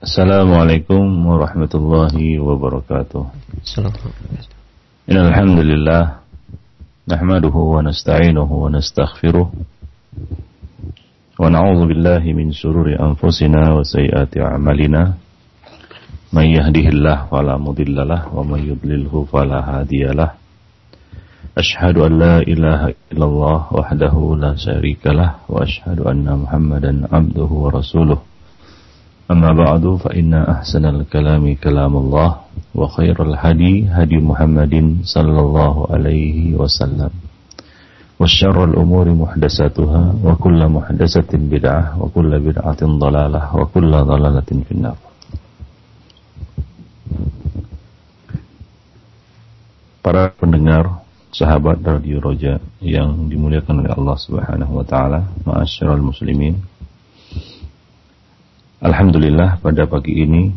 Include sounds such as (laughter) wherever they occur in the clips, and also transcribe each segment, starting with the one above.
Assalamualaikum warahmatullahi wabarakatuh. Assalamualaikum. Innalhamdulillah nahmaduhu wa nasta'inuhu wa nastaghfiruh wa na'udzu billahi min shururi anfusina wa sayyiati a'malina. May yahdihillahu fala mudhillalah wa may yudlilhu fala hadiyalah. Ashhadu an la ilaha illallah wahdahu la syarikalah wa ashhadu anna Muhammadan abduhu wa rasuluh. أما بعد فإن أحسن الكلام كلام الله وخير الهدي هدي محمد صلى الله عليه وسلم وشر الأمور محدثاتها وكل محدثة بدعة وكل بدعة ضلالة وكل ضلالة في النار Para pendengar sahabat Radio Roja yang dimuliakan oleh Allah Subhanahu wa taala, ma'asyiral muslimin, Alhamdulillah pada pagi ini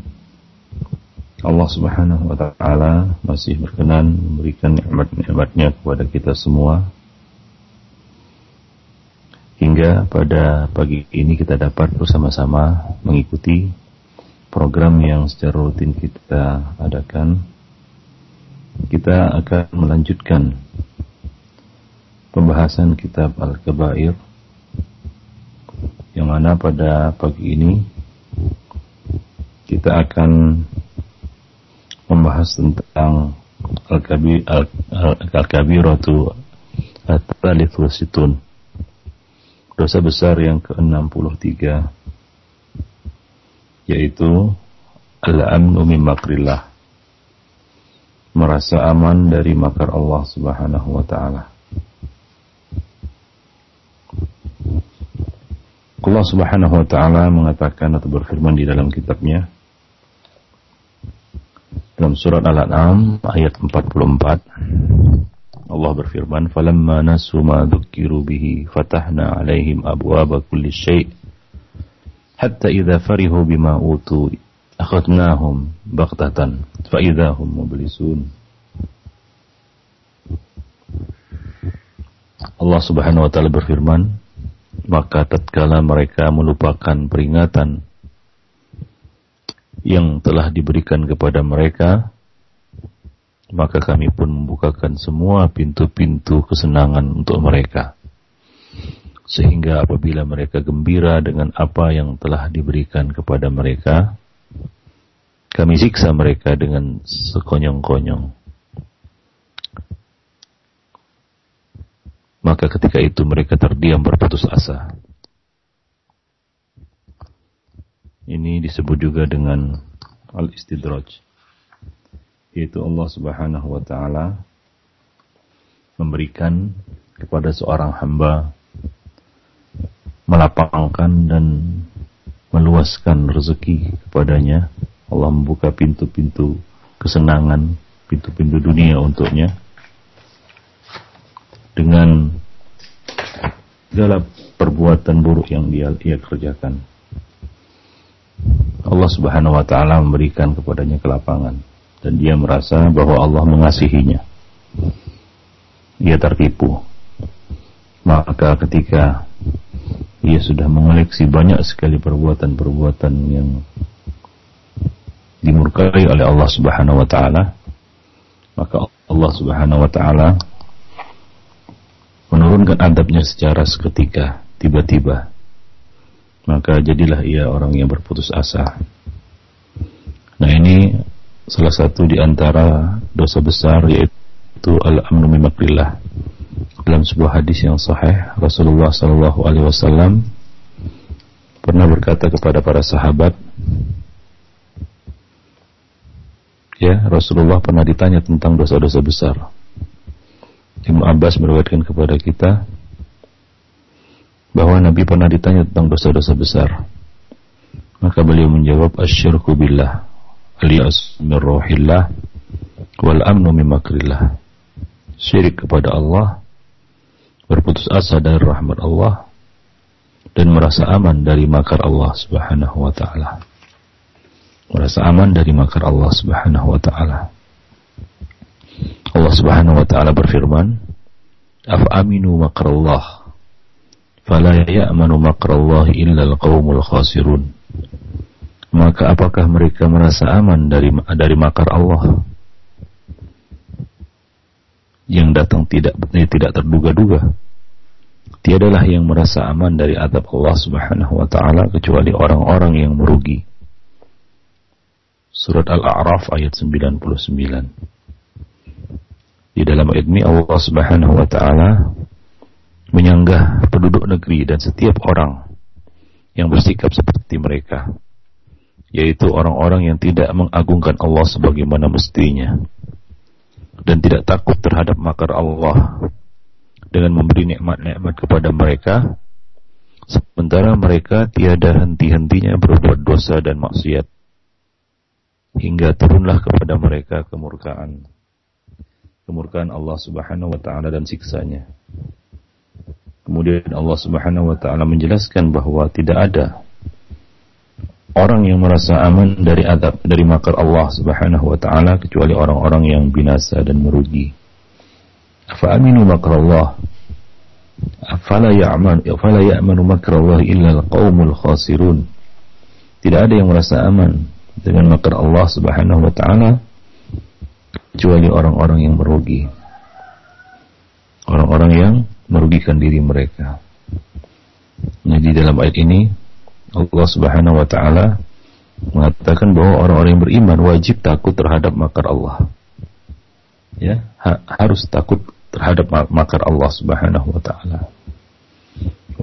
Allah Subhanahu wa taala masih berkenan memberikan nikmat-nikmatnya kepada kita semua. Hingga pada pagi ini kita dapat bersama-sama mengikuti program yang secara rutin kita adakan. Kita akan melanjutkan pembahasan kitab Al-Kabair yang mana pada pagi ini kita akan membahas tentang Al-Kabir Al-Kabiratu At-Talithu Situn Dosa besar yang ke-63 yaitu Al-Amnu min makrillah merasa aman dari makar Allah Subhanahu wa taala. Allah Subhanahu wa taala mengatakan atau berfirman di dalam kitabnya dalam surat Al-An'am ayat 44 Allah berfirman falamma nasu ma dzukiru bihi fatahna alaihim abwaaba kulli syai' hatta idza farihu bima utu akhadnahum baghtatan fa idza hum mublisun. Allah Subhanahu wa taala berfirman maka tatkala mereka melupakan peringatan yang telah diberikan kepada mereka, maka kami pun membukakan semua pintu-pintu kesenangan untuk mereka. Sehingga apabila mereka gembira dengan apa yang telah diberikan kepada mereka, kami siksa mereka dengan sekonyong-konyong. Maka ketika itu mereka terdiam berputus asa. Ini disebut juga dengan al-istidraj. Yaitu Allah Subhanahu wa taala memberikan kepada seorang hamba melapangkan dan meluaskan rezeki kepadanya. Allah membuka pintu-pintu kesenangan, pintu-pintu dunia untuknya dengan segala perbuatan buruk yang dia, ia kerjakan. Allah Subhanahu wa taala memberikan kepadanya kelapangan dan dia merasa bahwa Allah mengasihinya. Ia tertipu. Maka ketika ia sudah mengoleksi banyak sekali perbuatan-perbuatan yang dimurkai oleh Allah Subhanahu wa taala, maka Allah Subhanahu wa taala menurunkan adabnya secara seketika, tiba-tiba. Maka jadilah ia orang yang berputus asa. Nah ini salah satu di antara dosa besar yaitu al-amnu mimakrillah. Dalam sebuah hadis yang sahih, Rasulullah Shallallahu Alaihi Wasallam pernah berkata kepada para sahabat, ya Rasulullah pernah ditanya tentang dosa-dosa besar. Ibnu Abbas meriwayatkan kepada kita bahwa Nabi pernah ditanya tentang dosa-dosa besar. Maka beliau menjawab asyirku billah alias min wal amnu min makrillah. Syirik kepada Allah, berputus asa dari rahmat Allah dan merasa aman dari makar Allah Subhanahu wa taala. Merasa aman dari makar Allah Subhanahu wa taala. Allah Subhanahu wa taala berfirman, "Af aminu makrallah fala ya'manu makrallah illa al-qaumul khasirun." maka apakah mereka merasa aman dari dari makar Allah yang datang tidak tidak terduga-duga? Tiadalah yang merasa aman dari adab Allah Subhanahu wa taala kecuali orang-orang yang merugi. Surat Al-A'raf ayat 99. Di dalam ayat ini Allah Subhanahu wa taala menyanggah penduduk negeri dan setiap orang yang bersikap seperti mereka yaitu orang-orang yang tidak mengagungkan Allah sebagaimana mestinya dan tidak takut terhadap makar Allah dengan memberi nikmat-nikmat kepada mereka sementara mereka tiada henti-hentinya berbuat dosa dan maksiat. Hingga turunlah kepada mereka kemurkaan kemurkaan Allah Subhanahu wa taala dan siksanya kemudian Allah Subhanahu wa taala menjelaskan bahwa tidak ada orang yang merasa aman dari adab dari makar Allah Subhanahu wa taala kecuali orang-orang yang binasa dan merugi. Afa aminu Allah? Afala ya'man afala ya'manu Allah illa al-qaumul khasirun. Tidak ada yang merasa aman dengan makar Allah Subhanahu wa taala kecuali orang-orang yang merugi. Orang-orang yang merugikan diri mereka. Jadi dalam ayat ini Allah Subhanahu wa taala mengatakan bahwa orang-orang yang beriman wajib takut terhadap makar Allah. Ya, ha harus takut terhadap makar Allah Subhanahu wa taala.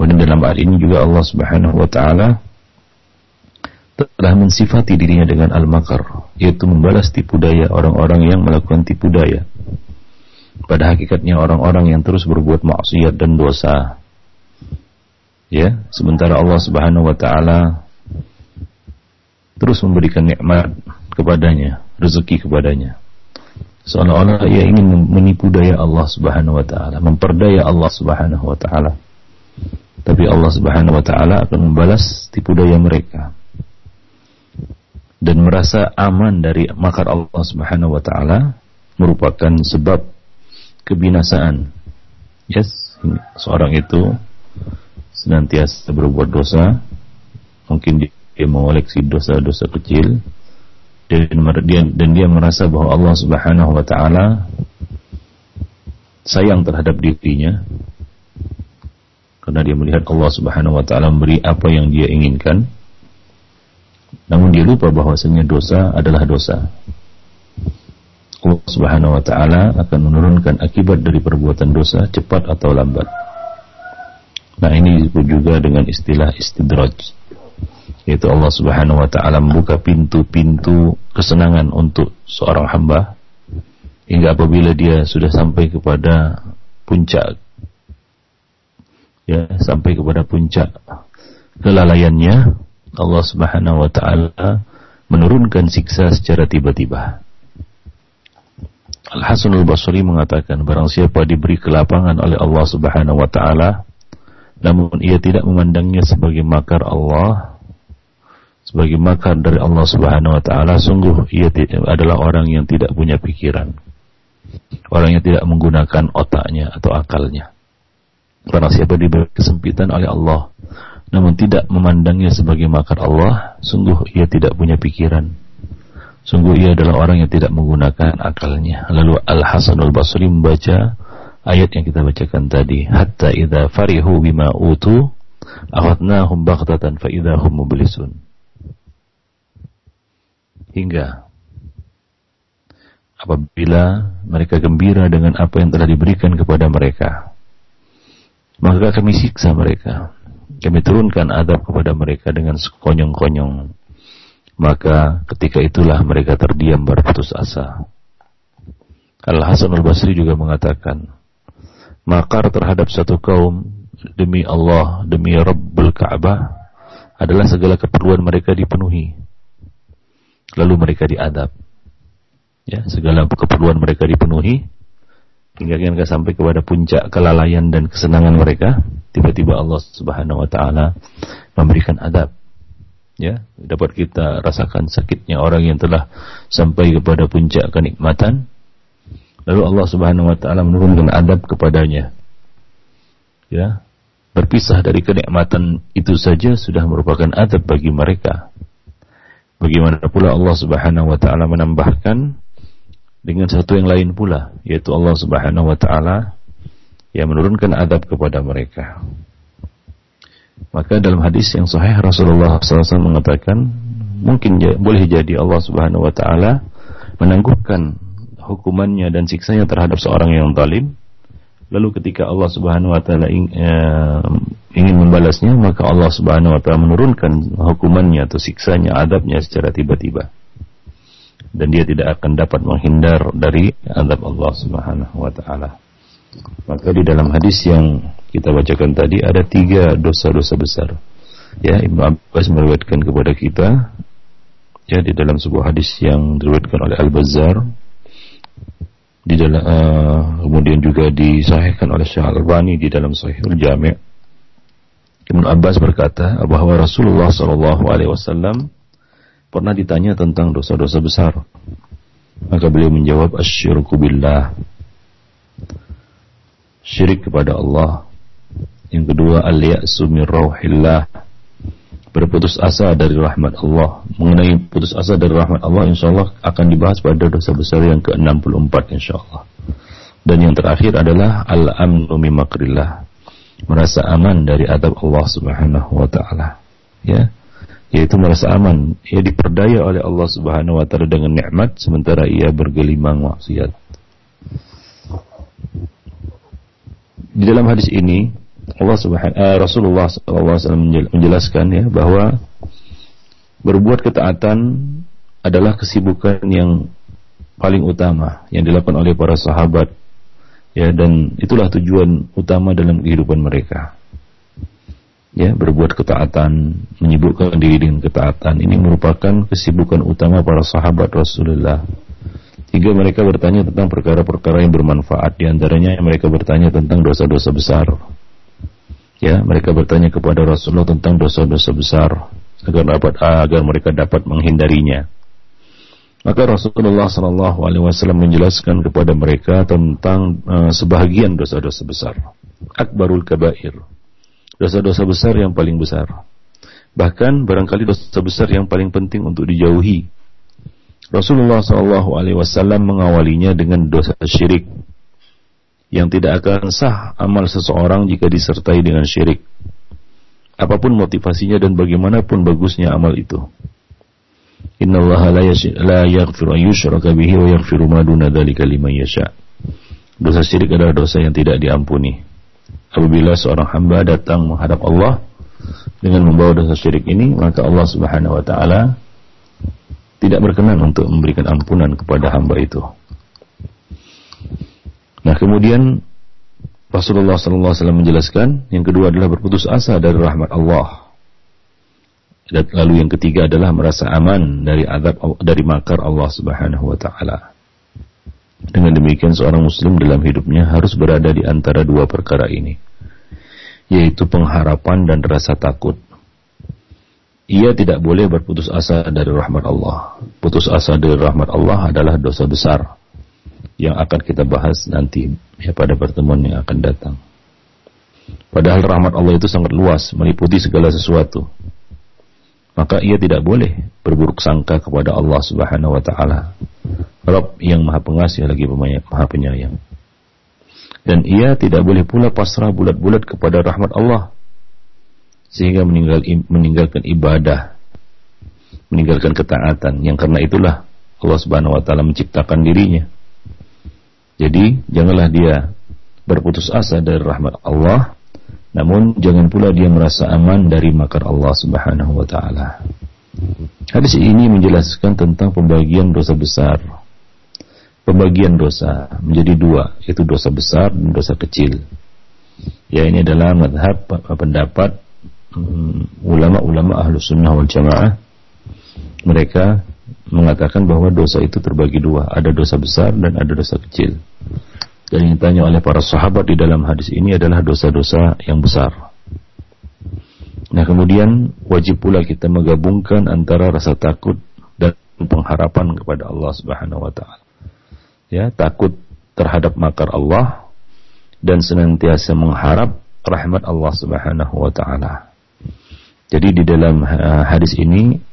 Dan dalam ayat ini juga Allah Subhanahu wa taala telah mensifati dirinya dengan al-makar, yaitu membalas tipu daya orang-orang yang melakukan tipu daya. Pada hakikatnya orang-orang yang terus berbuat maksiat dan dosa. Ya sementara Allah Subhanahu wa taala terus memberikan nikmat kepadanya rezeki kepadanya. Seolah-olah ia ingin menipu daya Allah Subhanahu wa taala memperdaya Allah Subhanahu wa taala. Tapi Allah Subhanahu wa taala akan membalas tipu daya mereka dan merasa aman dari makar Allah Subhanahu wa taala merupakan sebab kebinasaan. Yes seorang itu senantiasa berbuat dosa, mungkin dia mengoleksi dosa-dosa kecil, dan dia, merasa bahwa Allah Subhanahu wa taala sayang terhadap dirinya. Karena dia melihat Allah Subhanahu wa taala memberi apa yang dia inginkan namun dia lupa bahwasanya dosa adalah dosa. Allah Subhanahu wa taala akan menurunkan akibat dari perbuatan dosa cepat atau lambat. Nah ini disebut juga dengan istilah istidraj. Yaitu Allah Subhanahu wa taala membuka pintu-pintu kesenangan untuk seorang hamba. Hingga apabila dia sudah sampai kepada puncak. Ya sampai kepada puncak kelalaiannya Allah Subhanahu wa taala menurunkan siksa secara tiba-tiba. Al Hasan Al Basri mengatakan barang siapa diberi kelapangan oleh Allah Subhanahu wa taala namun ia tidak memandangnya sebagai makar Allah sebagai makar dari Allah Subhanahu wa taala sungguh ia adalah orang yang tidak punya pikiran orang yang tidak menggunakan otaknya atau akalnya Barang siapa diberi kesempitan oleh Allah namun tidak memandangnya sebagai makar Allah sungguh ia tidak punya pikiran. Sungguh ia adalah orang yang tidak menggunakan akalnya. Lalu Al Hasanul Basri membaca ayat yang kita bacakan tadi. Hatta idza farihu bima utu akhadnahum baghtatan fa idahum mublisun. Hingga apabila mereka gembira dengan apa yang telah diberikan kepada mereka maka kami siksa mereka kami turunkan adab kepada mereka dengan sekonyong-konyong maka ketika itulah mereka terdiam berputus asa Al-Hasan al-Basri juga mengatakan makar terhadap satu kaum demi Allah, demi Rabbul Ka'bah adalah segala keperluan mereka dipenuhi. Lalu mereka diadab. Ya, segala keperluan mereka dipenuhi hingga mereka sampai kepada puncak kelalaian dan kesenangan mereka, tiba-tiba Allah Subhanahu wa taala memberikan adab. Ya, dapat kita rasakan sakitnya orang yang telah sampai kepada puncak kenikmatan Lalu Allah Subhanahu wa taala menurunkan adab kepadanya. Ya. Berpisah dari kenikmatan itu saja sudah merupakan adab bagi mereka. Bagaimana pula Allah Subhanahu wa taala menambahkan dengan satu yang lain pula, yaitu Allah Subhanahu wa taala yang menurunkan adab kepada mereka. Maka dalam hadis yang sahih Rasulullah SAW mengatakan mungkin boleh jadi Allah Subhanahu wa taala menangguhkan hukumannya dan siksanya terhadap seorang yang zalim. Lalu ketika Allah Subhanahu wa taala eh, ingin membalasnya maka Allah Subhanahu wa taala menurunkan hukumannya atau siksanya adabnya secara tiba-tiba. Dan dia tidak akan dapat menghindar dari adab Allah Subhanahu wa taala maka di dalam hadis yang kita bacakan tadi ada tiga dosa-dosa besar. Ya, Ibnu Abbas meriwayatkan kepada kita ya di dalam sebuah hadis yang diriwayatkan oleh Al-Bazzar di dalam uh, kemudian juga disahihkan oleh Syekh Al-Albani di dalam Sahihul Jami' Ibnu Abbas berkata bahwa Rasulullah Shallallahu alaihi wasallam pernah ditanya tentang dosa-dosa besar. Maka beliau menjawab asyirku billah syirik kepada Allah. Yang kedua, al-ya'su min rauhillah. Berputus asa dari rahmat Allah. Mengenai putus asa dari rahmat Allah, insya Allah akan dibahas pada dosa besar yang ke-64, insya Allah. Dan yang terakhir adalah al-amnu mimakrillah. Merasa aman dari adab Allah subhanahu wa ta'ala. Ya, yaitu merasa aman. Ia diperdaya oleh Allah subhanahu wa ta'ala dengan nikmat, sementara ia bergelimang maksiat. Di dalam hadis ini Allah Subhanahu uh, Rasulullah SAW menjelaskan ya bahwa berbuat ketaatan adalah kesibukan yang paling utama yang dilakukan oleh para sahabat ya dan itulah tujuan utama dalam kehidupan mereka. Ya berbuat ketaatan menyibukkan diri dengan ketaatan ini merupakan kesibukan utama para sahabat Rasulullah Tiga mereka bertanya tentang perkara-perkara yang bermanfaat. Di antaranya mereka bertanya tentang dosa-dosa besar. Ya, mereka bertanya kepada Rasulullah tentang dosa-dosa besar agar dapat agar mereka dapat menghindarinya. Maka Rasulullah Wasallam menjelaskan kepada mereka tentang uh, sebahagian dosa-dosa besar. Akbarul kabair, dosa-dosa besar yang paling besar. Bahkan barangkali dosa besar yang paling penting untuk dijauhi Rasulullah Shallallahu Alaihi Wasallam mengawalinya dengan dosa syirik yang tidak akan sah amal seseorang jika disertai dengan syirik. Apa pun motivasinya dan bagaimanapun bagusnya amal itu. Inna Allah la yaghfiru yushraka bihi wa yaghfiru ma duna dzalika yasha. Dosa syirik adalah dosa yang tidak diampuni. Apabila seorang hamba datang menghadap Allah dengan membawa dosa syirik ini, maka Allah Subhanahu wa taala tidak berkenan untuk memberikan ampunan kepada hamba itu. Nah kemudian Rasulullah SAW menjelaskan yang kedua adalah berputus asa dari rahmat Allah. Dan lalu yang ketiga adalah merasa aman dari adab dari makar Allah Subhanahu wa taala. Dengan demikian seorang muslim dalam hidupnya harus berada di antara dua perkara ini, yaitu pengharapan dan rasa takut ia tidak boleh berputus asa dari rahmat Allah. Putus asa dari rahmat Allah adalah dosa besar yang akan kita bahas nanti ya pada pertemuan yang akan datang. Padahal rahmat Allah itu sangat luas, meliputi segala sesuatu. Maka ia tidak boleh berburuk sangka kepada Allah Subhanahu wa taala. Rabb yang Maha Pengasih lagi Maha Penyayang. Dan ia tidak boleh pula pasrah bulat-bulat kepada rahmat Allah sehingga meninggal, meninggalkan ibadah, meninggalkan ketaatan yang karena itulah Allah Subhanahu wa taala menciptakan dirinya. Jadi, janganlah dia berputus asa dari rahmat Allah, namun jangan pula dia merasa aman dari makar Allah Subhanahu wa taala. Hadis ini menjelaskan tentang pembagian dosa besar. Pembagian dosa menjadi dua, yaitu dosa besar dan dosa kecil. Ya ini adalah madhab pendapat ulama-ulama ahlu sunnah wal jamaah mereka mengatakan bahwa dosa itu terbagi dua. Ada dosa besar dan ada dosa kecil. Dan yang ditanya oleh para sahabat di dalam hadis ini adalah dosa-dosa yang besar. Nah kemudian wajib pula kita menggabungkan antara rasa takut dan pengharapan kepada Allah subhanahu wa ta'ala. Ya takut terhadap makar Allah dan senantiasa mengharap rahmat Allah subhanahu wa ta'ala jadi di dalam uh, hadis ini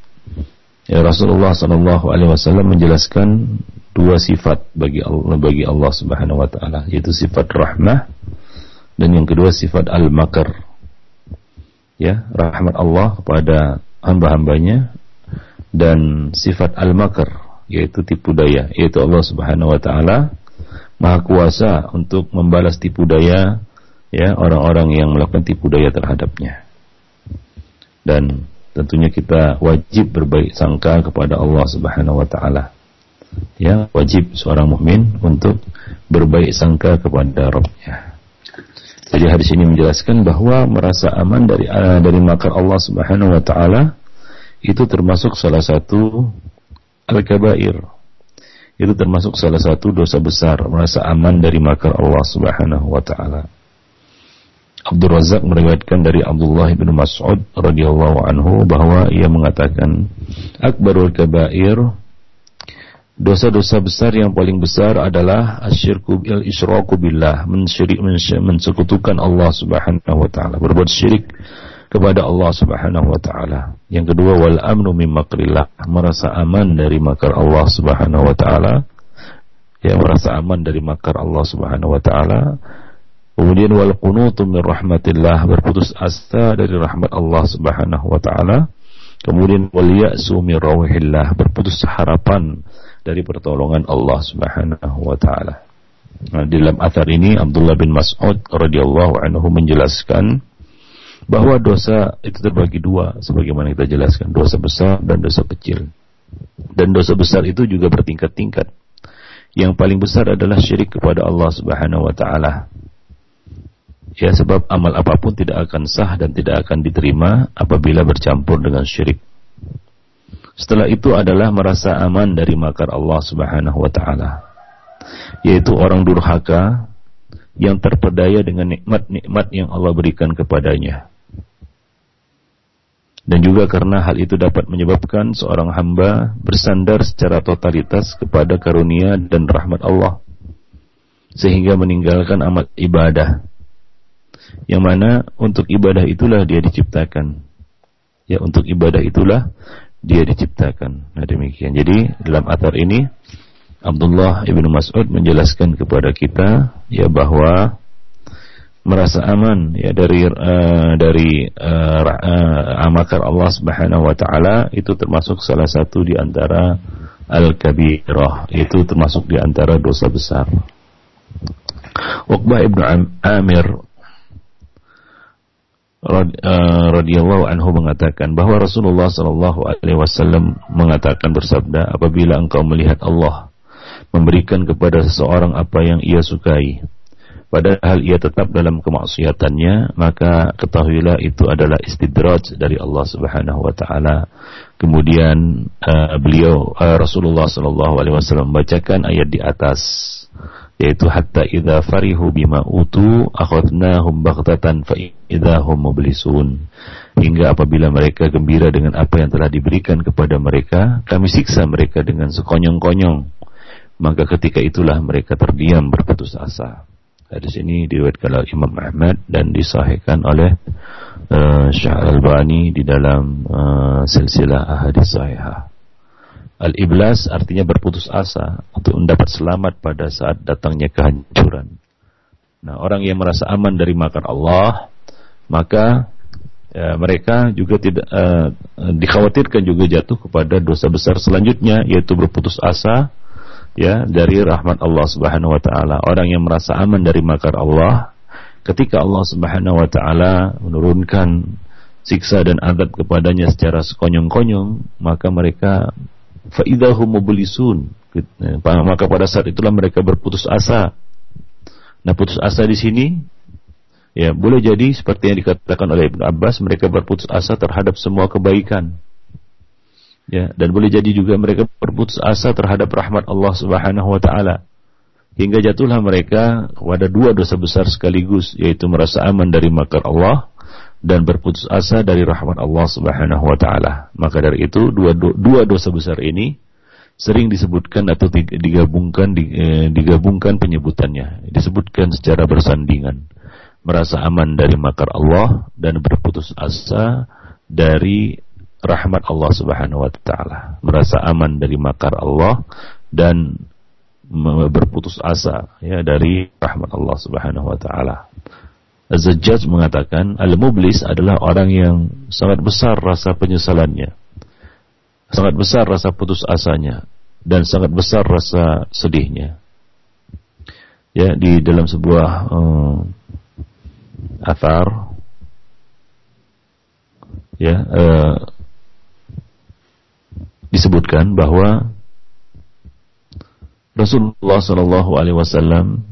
Ya Rasulullah Shallallahu Alaihi Wasallam menjelaskan dua sifat bagi Allah bagi Allah Subhanahu Wa Taala yaitu sifat rahmah dan yang kedua sifat al-makar. Ya rahmat Allah kepada hamba-hambanya dan sifat al-makar yaitu tipu daya yaitu Allah Subhanahu Wa Taala maha kuasa untuk membalas tipu daya ya orang-orang yang melakukan tipu daya terhadapnya dan tentunya kita wajib berbaik sangka kepada Allah Subhanahu wa taala. Ya, wajib seorang mukmin untuk berbaik sangka kepada Rabbnya. Jadi hadis ini menjelaskan bahwa merasa aman dari uh, dari makar Allah Subhanahu wa taala itu termasuk salah satu al-kabair. Itu termasuk salah satu dosa besar, merasa aman dari makar Allah Subhanahu wa taala. Abdul Razak meriwayatkan dari Abdullah bin Mas'ud radhiyallahu anhu bahwa ia mengatakan akbarul kabair dosa-dosa besar yang paling besar adalah asyirku bil isyraku billah mensyirik mensekutukan Allah Subhanahu wa taala berbuat syirik kepada Allah Subhanahu wa taala. Yang kedua wal amnu mim makrillah merasa aman dari makar Allah Subhanahu wa taala. Ya merasa aman dari makar Allah Subhanahu wa taala Kemudian wal qunutu min rahmatillah berputus asa dari rahmat Allah Subhanahu wa taala. Kemudian wal ya'su min rawhillah berputus harapan dari pertolongan Allah Subhanahu wa taala. Nah, di dalam athar ini Abdullah bin Mas'ud radhiyallahu anhu menjelaskan bahwa dosa itu terbagi dua sebagaimana kita jelaskan, dosa besar dan dosa kecil. Dan dosa besar itu juga bertingkat-tingkat. Yang paling besar adalah syirik kepada Allah Subhanahu wa taala Ya sebab amal apa pun tidak akan sah dan tidak akan diterima apabila bercampur dengan syirik. Setelah itu adalah merasa aman dari makar Allah Subhanahu wa taala. Yaitu orang durhaka yang terpedaya dengan nikmat-nikmat yang Allah berikan kepadanya. Dan juga karena hal itu dapat menyebabkan seorang hamba bersandar secara totalitas kepada karunia dan rahmat Allah sehingga meninggalkan amal ibadah yang mana untuk ibadah itulah dia diciptakan. Ya, untuk ibadah itulah dia diciptakan. Nah, demikian. Jadi, dalam atar ini Abdullah ibnu Mas'ud menjelaskan kepada kita ya bahwa merasa aman ya dari uh, dari uh, uh, amakar Allah Subhanahu wa taala itu termasuk salah satu di antara al-kabirah itu termasuk di antara dosa besar. Uqbah ibnu Amir radhiyallahu anhu mengatakan bahwa Rasulullah sallallahu alaihi wasallam mengatakan bersabda apabila engkau melihat Allah memberikan kepada seseorang apa yang ia sukai padahal ia tetap dalam kemaksiatannya maka ketahuilah itu adalah istidraj dari Allah Subhanahu wa taala. Kemudian uh, beliau uh, Rasulullah sallallahu alaihi wasallam membacakan ayat di atas yaitu hatta idza farihu bima utu akhadnahum baghtatan fa idahum mublisun. Hingga apabila mereka gembira dengan apa yang telah diberikan kepada mereka kami siksa mereka dengan sekonyong-konyong. Maka ketika itulah mereka terdiam berputus asa. Hadis ini diriwayatkan oleh Imam Ahmad dan disahihkan oleh uh, Syekh Al-Albani di dalam uh, silsilah ahadits sahihah Al-iblas artinya berputus asa untuk mendapat selamat pada saat datangnya kehancuran. Nah, orang yang merasa aman dari makar Allah, maka ya, mereka juga tidak uh, dikhawatirkan juga jatuh kepada dosa besar selanjutnya yaitu berputus asa ya dari rahmat Allah Subhanahu wa taala. Orang yang merasa aman dari makar Allah, ketika Allah Subhanahu wa taala menurunkan siksa dan adab kepadanya secara sekonyong-konyong, maka mereka faidahum mublisun. Maka pada saat itulah mereka berputus asa. Nah putus asa di sini ya boleh jadi seperti yang dikatakan oleh Ibnu Abbas mereka berputus asa terhadap semua kebaikan. Ya dan boleh jadi juga mereka berputus asa terhadap rahmat Allah Subhanahu wa taala. Hingga jatuhlah mereka kepada dua dosa besar sekaligus yaitu merasa aman dari makar Allah dan berputus asa dari rahmat Allah Subhanahu wa taala. Maka dari itu dua dua dosa besar ini sering disebutkan atau digabungkan eh, digabungkan penyebutannya, disebutkan secara bersandingan. Merasa aman dari makar Allah dan berputus asa dari rahmat Allah Subhanahu wa taala, merasa aman dari makar Allah dan berputus asa ya dari rahmat Allah Subhanahu wa taala. Az-Zajjaj mengatakan al-mublis adalah orang yang sangat besar rasa penyesalannya. Sangat besar rasa putus asanya dan sangat besar rasa sedihnya. Ya, di dalam sebuah um, athar ya uh, disebutkan bahwa Rasulullah Shallallahu Alaihi Wasallam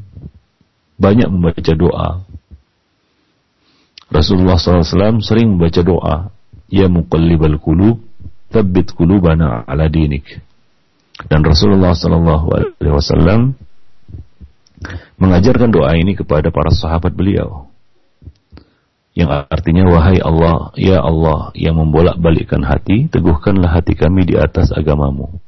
banyak membaca doa. Rasulullah SAW sering membaca doa, Ya muqallibal kulub, thabbit kulubana ala dinik. Dan Rasulullah Wasallam mengajarkan doa ini kepada para sahabat beliau yang artinya wahai Allah, ya Allah yang membolak-balikkan hati, teguhkanlah hati kami di atas agamamu.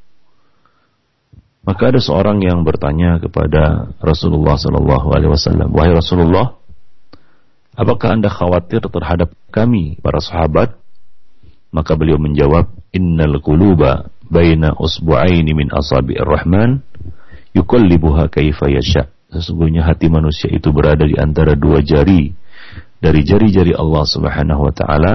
Maka ada seorang yang bertanya kepada Rasulullah Wasallam, wahai Rasulullah, apakah anda khawatir terhadap kami para sahabat? Maka beliau menjawab, Innal quluba baina usbu'aini min asabi'ir rahman yukallibuha kaifa yasha. Sesungguhnya hati manusia itu berada di antara dua jari dari jari-jari Allah Subhanahu wa taala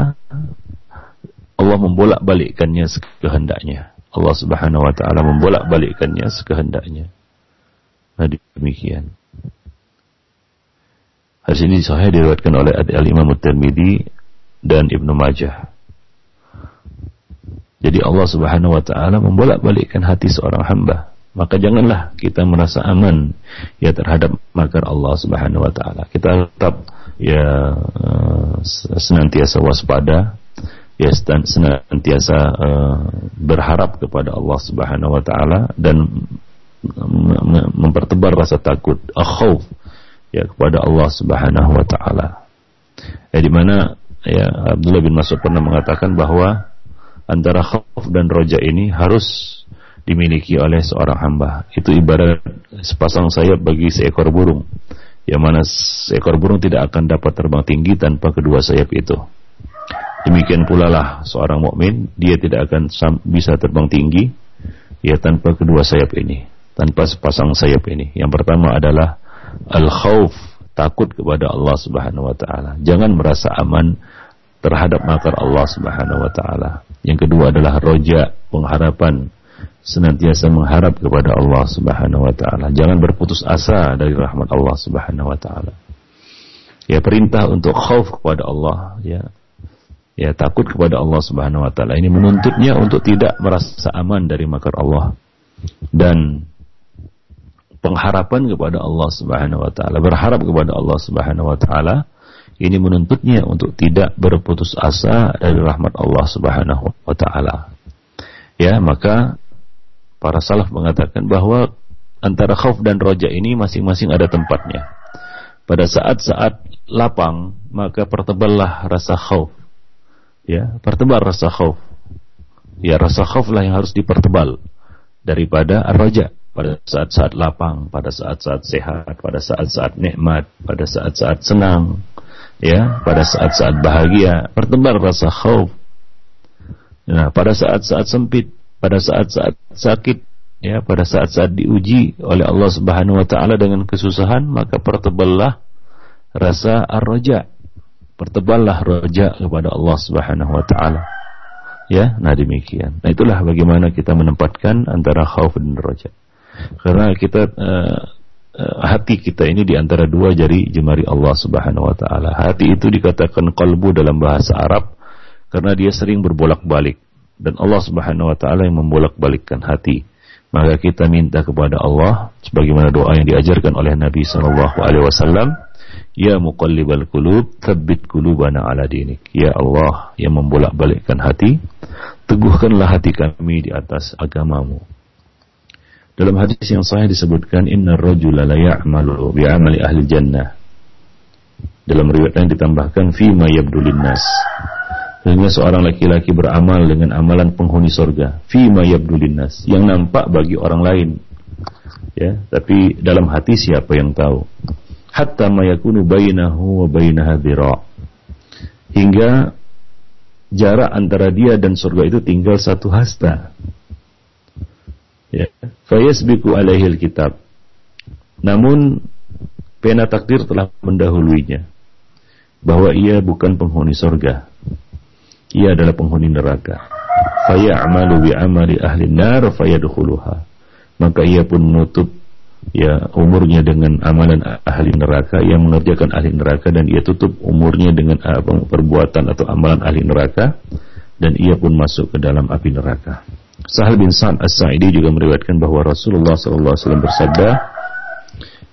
Allah membolak-balikkannya sekehendaknya. Allah Subhanahu wa taala membolak-balikkannya sekehendaknya. Nah, demikian. Hadis ini sahih diriwayatkan oleh Al-Imam At-Tirmidzi dan Ibnu Majah. Jadi Allah Subhanahu wa taala membolak-balikkan hati seorang hamba maka janganlah kita merasa aman ya terhadap makar Allah Subhanahu wa taala. Kita tetap ya uh, senantiasa waspada ya senantiasa uh, berharap kepada Allah Subhanahu wa taala dan mempertebar rasa takut, khauf ya kepada Allah Subhanahu wa taala. Ya di mana ya Abdullah bin Mas'ud pernah mengatakan bahwa antara khauf dan roja ini harus dimiliki oleh seorang hamba. Itu ibarat sepasang sayap bagi seekor burung. Yang mana seekor burung tidak akan dapat terbang tinggi tanpa kedua sayap itu. Demikian pula lah seorang mukmin, dia tidak akan bisa terbang tinggi ya tanpa kedua sayap ini, tanpa sepasang sayap ini. Yang pertama adalah al-khauf, takut kepada Allah Subhanahu wa taala. Jangan merasa aman terhadap makar Allah Subhanahu wa taala. Yang kedua adalah roja, pengharapan senantiasa mengharap kepada Allah Subhanahu wa taala. Jangan berputus asa dari rahmat Allah Subhanahu wa taala. Ya perintah untuk khauf kepada Allah ya. Ya takut kepada Allah Subhanahu wa taala ini menuntutnya untuk tidak merasa aman dari makar Allah dan pengharapan kepada Allah Subhanahu wa taala, berharap kepada Allah Subhanahu wa taala ini menuntutnya untuk tidak berputus asa dari rahmat Allah Subhanahu wa taala. Ya, maka Para salaf mengatakan bahwa antara khauf dan roja ini masing-masing ada tempatnya. Pada saat-saat lapang, maka perteballah rasa khauf. Ya, pertebal rasa khauf. Ya, rasa khauf lah yang harus dipertebal daripada roja pada saat-saat lapang, pada saat-saat sehat, pada saat-saat nikmat, pada saat-saat senang, ya, pada saat-saat bahagia, pertebal rasa khauf. Nah, pada saat-saat sempit, pada saat-saat sakit ya pada saat-saat diuji oleh Allah Subhanahu wa taala dengan kesusahan maka perteballah rasa ar-raja. Perteballah raja kepada Allah Subhanahu wa taala. Ya nah demikian. Nah itulah bagaimana kita menempatkan antara khauf dan raja karena kita uh, hati kita ini di antara dua jari jemari Allah Subhanahu wa taala hati itu dikatakan kalbu dalam bahasa Arab karena dia sering berbolak-balik dan Allah Subhanahu wa taala yang membolak-balikkan hati. Maka kita minta kepada Allah sebagaimana doa yang diajarkan oleh Nabi sallallahu alaihi wasallam, Ya muqallibal qulub, tsabbit qulubana ala dinik. Ya Allah yang membolak-balikkan hati, teguhkanlah hati kami di atas agamamu. Dalam hadis yang sahih disebutkan innar rajula la ya'malu bi'amali ahli jannah. Dalam riwayat lain ditambahkan fi ma yabdulin nas. Sehingga seorang laki-laki beramal dengan amalan penghuni sorga. Fima yabdulinnas. Yang nampak bagi orang lain. Ya, tapi dalam hati siapa yang tahu. Hatta mayakunu bainahu wa bainaha. Hingga jarak antara dia dan surga itu tinggal satu hasta. Ya, fayasbiku alaihi kitab. Namun pena takdir telah mendahuluinya bahwa ia bukan penghuni surga. Ia adalah penghuni neraka. Fayamalu bi amali ahli nar fayadkhuluha. Maka ia pun menutup ya umurnya dengan amalan ahli neraka yang mengerjakan ahli neraka dan ia tutup umurnya dengan uh, perbuatan atau amalan ahli neraka dan ia pun masuk ke dalam api neraka. Sahal bin Sa'ad As-Sa'idi juga meriwayatkan bahwa Rasulullah SAW bersabda,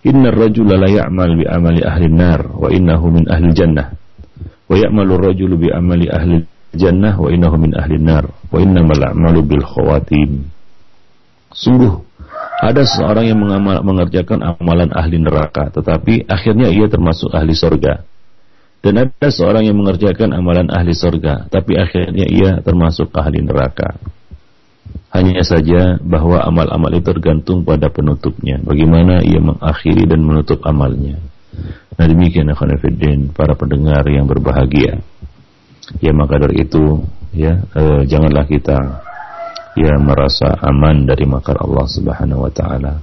"Inna rajula la ya'mal bi amali ahli nar wa innahu min ahli jannah wa ya'malu rajulu bi amali ahli jannah wa innahu min ahli nar wa innamal a'malu bil khawatim." Sungguh ada seorang yang mengamal, mengerjakan amalan ahli neraka, tetapi akhirnya ia termasuk ahli sorga. Dan ada seorang yang mengerjakan amalan ahli sorga, tapi akhirnya ia termasuk ahli neraka. Hanya saja bahwa amal-amal itu tergantung pada penutupnya. Bagaimana ia mengakhiri dan menutup amalnya. Nah demikian Akhwanifiddin, para pendengar yang berbahagia. Ya maka dari itu, ya eh, janganlah kita ia merasa aman dari makar Allah Subhanahu wa taala.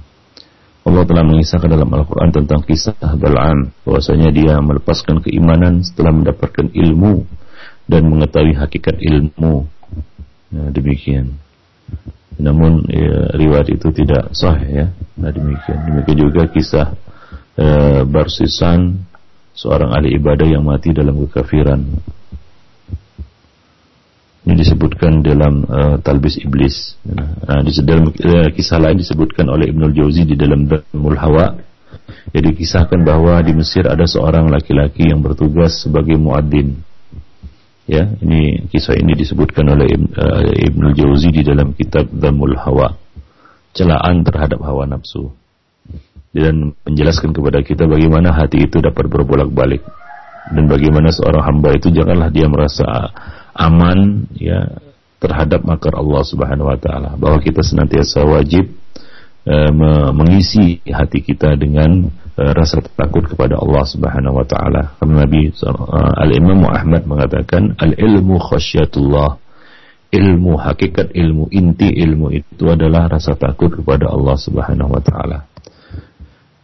Allah telah mengisahkan dalam Al-Quran tentang kisah Bal'am bahwasanya dia melepaskan keimanan setelah mendapatkan ilmu dan mengetahui hakikat ilmu. Nah, demikian. Namun ya, riwayat itu tidak sahih ya. Nah, demikian. Demikian juga kisah e, Barsisan seorang ahli ibadah yang mati dalam kekafiran. Ini disebutkan dalam uh, Talbis Iblis. Nah, di dalam uh, kisah lain disebutkan oleh Ibnul Jauzi di dalam Damul Hawa. Jadi kisahkan bahwa di Mesir ada seorang laki-laki yang bertugas sebagai muadzin. Ya, ini kisah ini disebutkan oleh uh, Ibnul Jauzi di dalam kitab Damul Hawa. Celaan terhadap hawa nafsu. Dan menjelaskan kepada kita bagaimana hati itu dapat berbolak-balik dan bagaimana seorang hamba itu janganlah dia merasa aman ya terhadap makar Allah Subhanahu wa taala bahwa kita senantiasa wajib uh, mengisi hati kita dengan rasa takut kepada Allah Subhanahu wa taala. Karena Nabi uh, Al-Imam Ahmad mengatakan al-ilmu khasyatullah. Ilmu hakikat ilmu inti ilmu itu adalah rasa takut kepada Allah Subhanahu wa taala.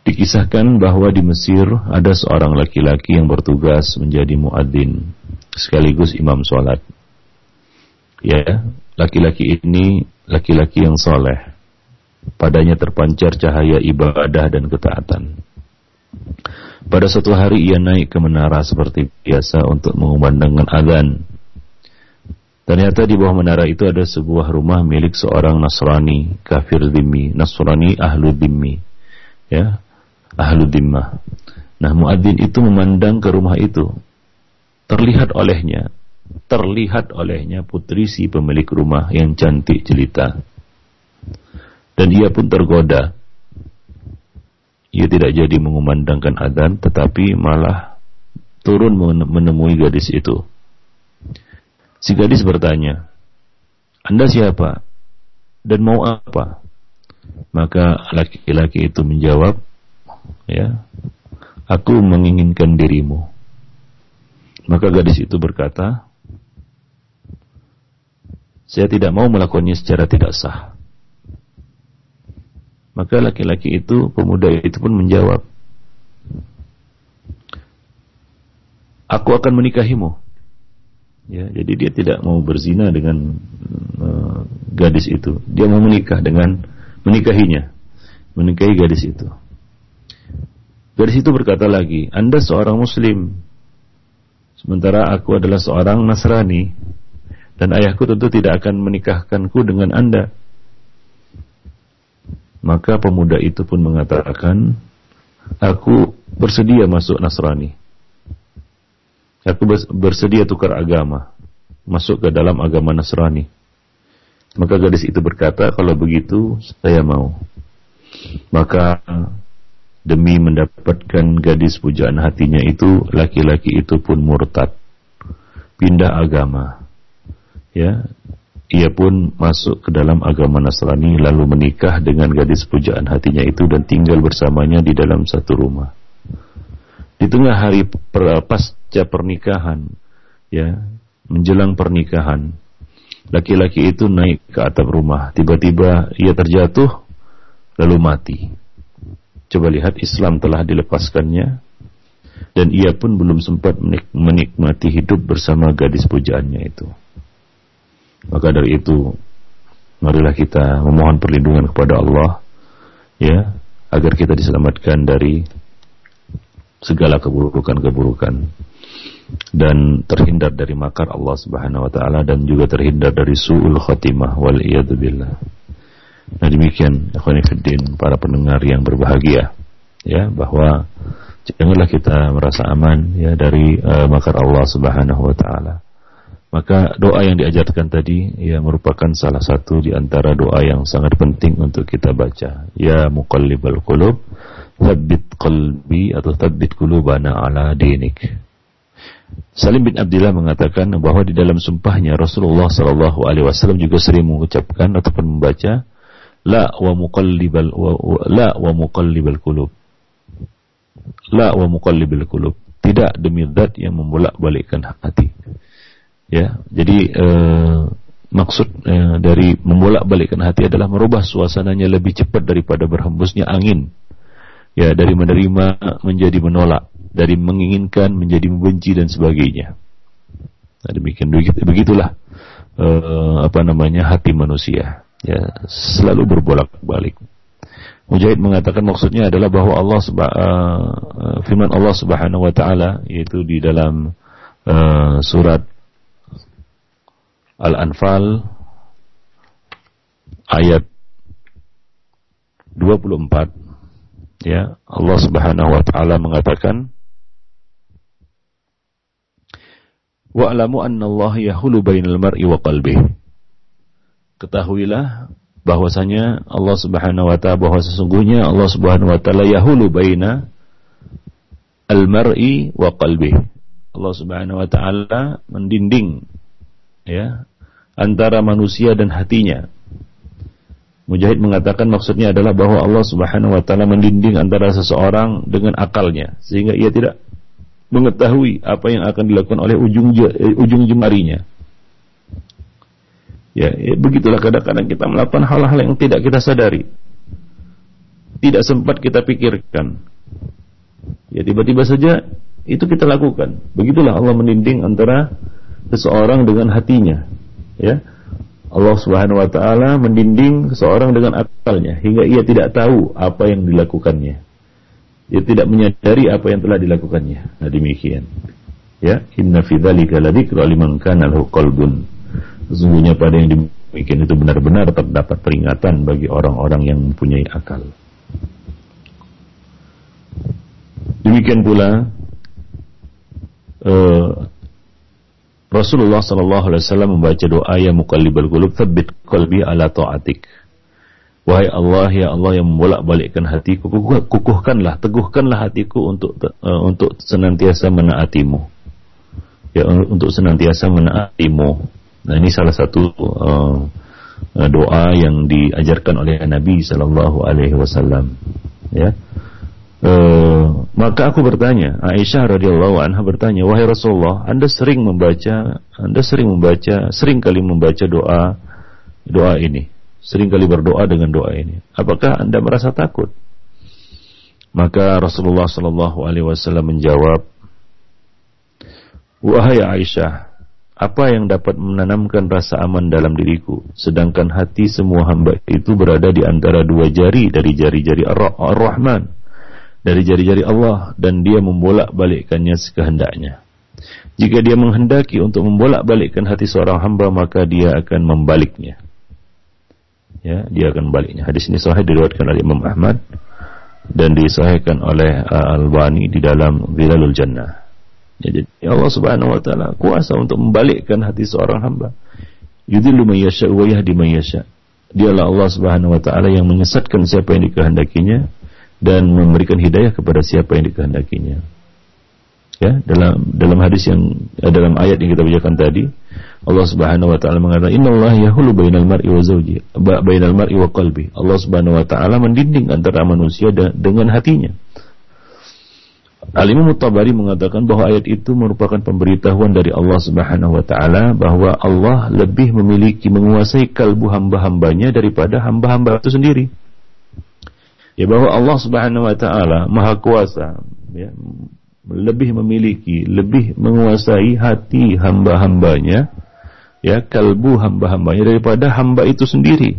Dikisahkan bahwa di Mesir ada seorang laki-laki yang bertugas menjadi muadzin sekaligus imam sholat. Ya, laki-laki ini laki-laki yang soleh. Padanya terpancar cahaya ibadah dan ketaatan. Pada suatu hari ia naik ke menara seperti biasa untuk mengumandangkan azan. Ternyata di bawah menara itu ada sebuah rumah milik seorang Nasrani, kafir dhimmi, Nasrani ahlu dhimmi. Ya, ahlu dhimmah. Nah, muadzin itu memandang ke rumah itu terlihat olehnya terlihat olehnya putri si pemilik rumah yang cantik jelita dan ia pun tergoda ia tidak jadi mengumandangkan adzan tetapi malah turun menemui gadis itu. Si gadis bertanya anda siapa? Dan mau apa? Maka laki-laki itu menjawab ya aku menginginkan dirimu. Maka gadis itu berkata, saya tidak mau melakukannya secara tidak sah. Maka laki-laki itu, pemuda itu pun menjawab, aku akan menikahimu. Ya, jadi dia tidak mau berzina dengan uh, gadis itu. Dia mau menikah dengan menikahinya, menikahi gadis itu. Gadis itu berkata lagi, Anda seorang muslim, Sementara aku adalah seorang Nasrani dan ayahku tentu tidak akan menikahkanku dengan Anda. Maka pemuda itu pun mengatakan, aku bersedia masuk Nasrani. Aku bersedia tukar agama, masuk ke dalam agama Nasrani. Maka gadis itu berkata, kalau begitu saya mau. Maka demi mendapatkan gadis pujaan hatinya itu laki-laki itu pun murtad pindah agama ya ia pun masuk ke dalam agama Nasrani lalu menikah dengan gadis pujaan hatinya itu dan tinggal bersamanya di dalam satu rumah. Di tengah hari pasca pernikahan ya menjelang pernikahan laki-laki itu naik ke atap rumah. Tiba-tiba ia terjatuh lalu mati. Coba lihat Islam telah dilepaskannya dan ia pun belum sempat menikmati hidup bersama gadis pujaannya itu maka dari itu marilah kita memohon perlindungan kepada Allah ya agar kita diselamatkan dari segala keburukan-keburukan dan terhindar dari makar Allah Subhanahu wa taala dan juga terhindar dari suul khatimah wal billah. Nah demikian ikhwan para pendengar yang berbahagia ya bahwa janganlah kita merasa aman ya dari uh, makar Allah Subhanahu wa taala. Maka doa yang diajarkan tadi ya merupakan salah satu di antara doa yang sangat penting untuk kita baca. Ya muqallibal qulub, tsabbit qalbi atau tsabbit qulubana ala dinik. Salim bin Abdullah mengatakan bahwa di dalam sumpahnya Rasulullah Shallallahu Alaihi Wasallam juga sering mengucapkan ataupun membaca la wa muqallibal wa, wa, la wa muqallibal qulub. La wa muqallibal qulub. Tidak demi zat yang membolak-balikkan hati. Ya, jadi eh, maksud eh, dari membolak-balikkan hati adalah merubah suasananya lebih cepat daripada berhembusnya angin. Ya, dari menerima menjadi menolak, dari menginginkan menjadi membenci dan sebagainya. Nah, demikian begitulah eh, apa namanya hati manusia. Ya, selalu berbolak-balik. Mujahid mengatakan maksudnya adalah bahwa Allah uh, firman Allah Subhanahu wa taala yaitu di dalam uh, surat Al-Anfal ayat 24 ya Allah Subhanahu wa taala mengatakan Wa'lamu anna Allah yahulu bainal mar'i wa qalbihi. Ketahuilah bahwasanya Allah Subhanahu wa taala bahwa sesungguhnya Allah Subhanahu wa taala yahulu baina al-mar'i wa qalbihi. Allah Subhanahu wa taala mendinding ya antara manusia dan hatinya. Mujahid mengatakan maksudnya adalah bahwa Allah Subhanahu wa taala mendinding antara seseorang dengan akalnya sehingga ia tidak mengetahui apa yang akan dilakukan oleh ujung eh, ujung jemarinya. Ya, ya begitulah kadang-kadang kita melakukan hal-hal yang tidak kita sadari. Tidak sempat kita pikirkan. Ya tiba-tiba saja itu kita lakukan. Begitulah Allah mendinding antara seseorang dengan hatinya. Ya. Allah Subhanahu wa taala mendinding seseorang dengan akalnya hingga ia tidak tahu apa yang dilakukannya. Ia tidak menyadari apa yang telah dilakukannya. Nah, demikian. Ya, inna fi dzalika ladzikra liman kana qalbun. Sesungguhnya pada yang demikian itu benar-benar terdapat peringatan bagi orang-orang yang mempunyai akal. Demikian pula uh, Rasulullah sallallahu alaihi wasallam membaca doa ya muqallibal qulub tsabbit qalbi ala taatik. Wahai Allah ya Allah yang membolak-balikkan hatiku, kukuhkanlah, teguhkanlah hatiku untuk uh, untuk senantiasa menaatimu. Ya untuk senantiasa menaatimu. Nah ini salah satu uh, doa yang diajarkan oleh Nabi sallallahu alaihi wasallam. Ya. Uh, maka aku bertanya, Aisyah radhiyallahu anha bertanya, wahai Rasulullah, anda sering membaca, anda sering membaca, sering kali membaca doa, doa ini, sering kali berdoa dengan doa ini. Apakah anda merasa takut? Maka Rasulullah Shallallahu Alaihi Wasallam menjawab, wahai Aisyah, apa yang dapat menanamkan rasa aman dalam diriku, sedangkan hati semua hamba itu berada di antara dua jari dari jari-jari Ar-Rahman dari jari-jari Allah dan dia membolak-balikkannya sekehendaknya. Jika dia menghendaki untuk membolak-balikkan hati seorang hamba maka dia akan membaliknya. Ya, dia akan membaliknya. Hadis ini sahih diriwayatkan oleh Imam Ahmad dan disahihkan oleh uh, Al-Bani di dalam Zilalul Jannah. Ya, jadi Allah Subhanahu wa taala kuasa untuk membalikkan hati seorang hamba. Yudhillu man yasha wa yahdi yasha. Dialah Allah Subhanahu wa taala yang menyesatkan siapa yang dikehendakinya dan memberikan hidayah kepada siapa yang dikehendakinya. Ya, dalam dalam hadis yang eh, dalam ayat yang kita bacakan tadi, Allah Subhanahu wa taala mengatakan, "Innallaha yahulu bainal mar'i wa zawji, bainal mar'i wa qalbi." Allah Subhanahu wa taala mendinding antara manusia dengan hatinya. Alim Mutabari mengatakan bahwa ayat itu merupakan pemberitahuan dari Allah Subhanahu wa taala bahwa Allah lebih memiliki menguasai kalbu hamba-hambanya daripada hamba-hamba itu sendiri. Ya bahwa Allah Subhanahu wa taala Maha Kuasa ya, lebih memiliki, lebih menguasai hati hamba-hambanya ya kalbu hamba-hambanya daripada hamba itu sendiri.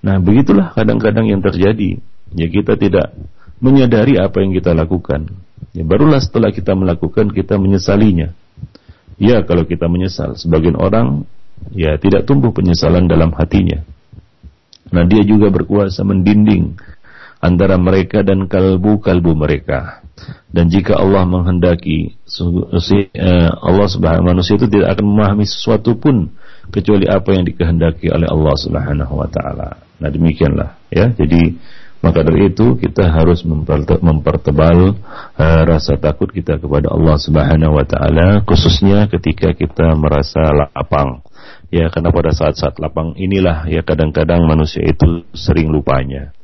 Nah, begitulah kadang-kadang yang terjadi. Ya kita tidak menyadari apa yang kita lakukan Ya, barulah setelah kita melakukan kita menyesalinya. Ya, kalau kita menyesal, sebagian orang ya tidak tumbuh penyesalan dalam hatinya. Nah, dia juga berkuasa mendinding antara mereka dan kalbu-kalbu mereka. Dan jika Allah menghendaki eh, Allah Subhanahu manusia itu tidak akan memahami sesuatu pun kecuali apa yang dikehendaki oleh Allah Subhanahu wa taala. Nah, demikianlah ya. Jadi maka dari itu kita harus mempertebal uh, rasa takut kita kepada Allah Subhanahu wa taala khususnya ketika kita merasa lapang. Ya, karena pada saat-saat lapang inilah ya kadang-kadang manusia itu sering lupanya.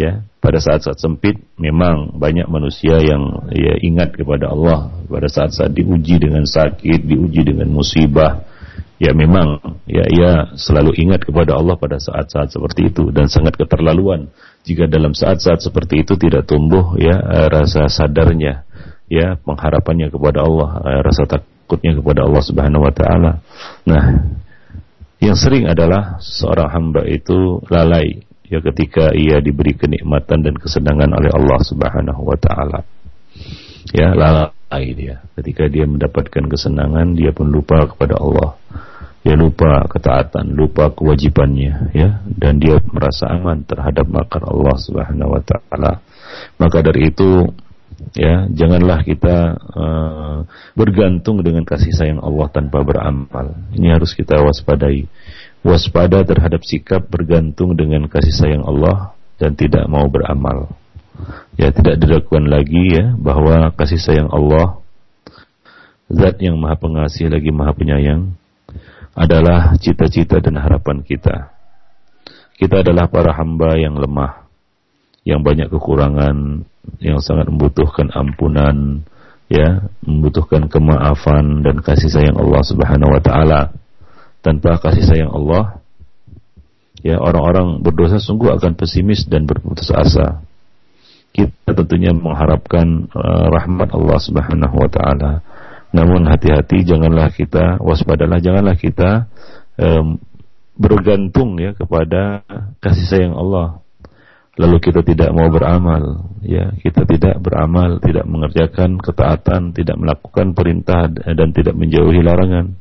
Ya, pada saat-saat sempit memang banyak manusia yang ya ingat kepada Allah. Pada saat-saat diuji dengan sakit, diuji dengan musibah, ya memang ya ia selalu ingat kepada Allah pada saat-saat seperti itu dan sangat keterlaluan. Jika dalam saat-saat seperti itu tidak tumbuh ya eh, rasa sadarnya ya pengharapannya kepada Allah eh, rasa takutnya kepada Allah Subhanahu wa taala. Nah yang sering adalah seorang hamba itu lalai ya ketika ia diberi kenikmatan dan kesenangan oleh Allah Subhanahu wa taala ya lalai dia ketika dia mendapatkan kesenangan dia pun lupa kepada Allah dia lupa ketaatan, lupa kewajibannya ya dan dia merasa aman terhadap makar Allah Subhanahu wa taala. Maka dari itu ya janganlah kita uh, bergantung dengan kasih sayang Allah tanpa beramal. Ini harus kita waspadai. Waspada terhadap sikap bergantung dengan kasih sayang Allah dan tidak mau beramal. Ya tidak diragukan lagi ya bahwa kasih sayang Allah Zat yang maha pengasih lagi maha penyayang adalah cita-cita dan harapan kita. Kita adalah para hamba yang lemah, yang banyak kekurangan, yang sangat membutuhkan ampunan, ya, membutuhkan kemaafan dan kasih sayang Allah Subhanahu wa taala. Tanpa kasih sayang Allah, ya orang-orang berdosa sungguh akan pesimis dan berputus asa. Kita tentunya mengharapkan uh, rahmat Allah Subhanahu wa taala namun hati-hati janganlah kita waspadalah janganlah kita um, bergantung ya kepada kasih sayang Allah. Lalu kita tidak mau beramal, ya kita tidak beramal, tidak mengerjakan ketaatan, tidak melakukan perintah dan tidak menjauhi larangan.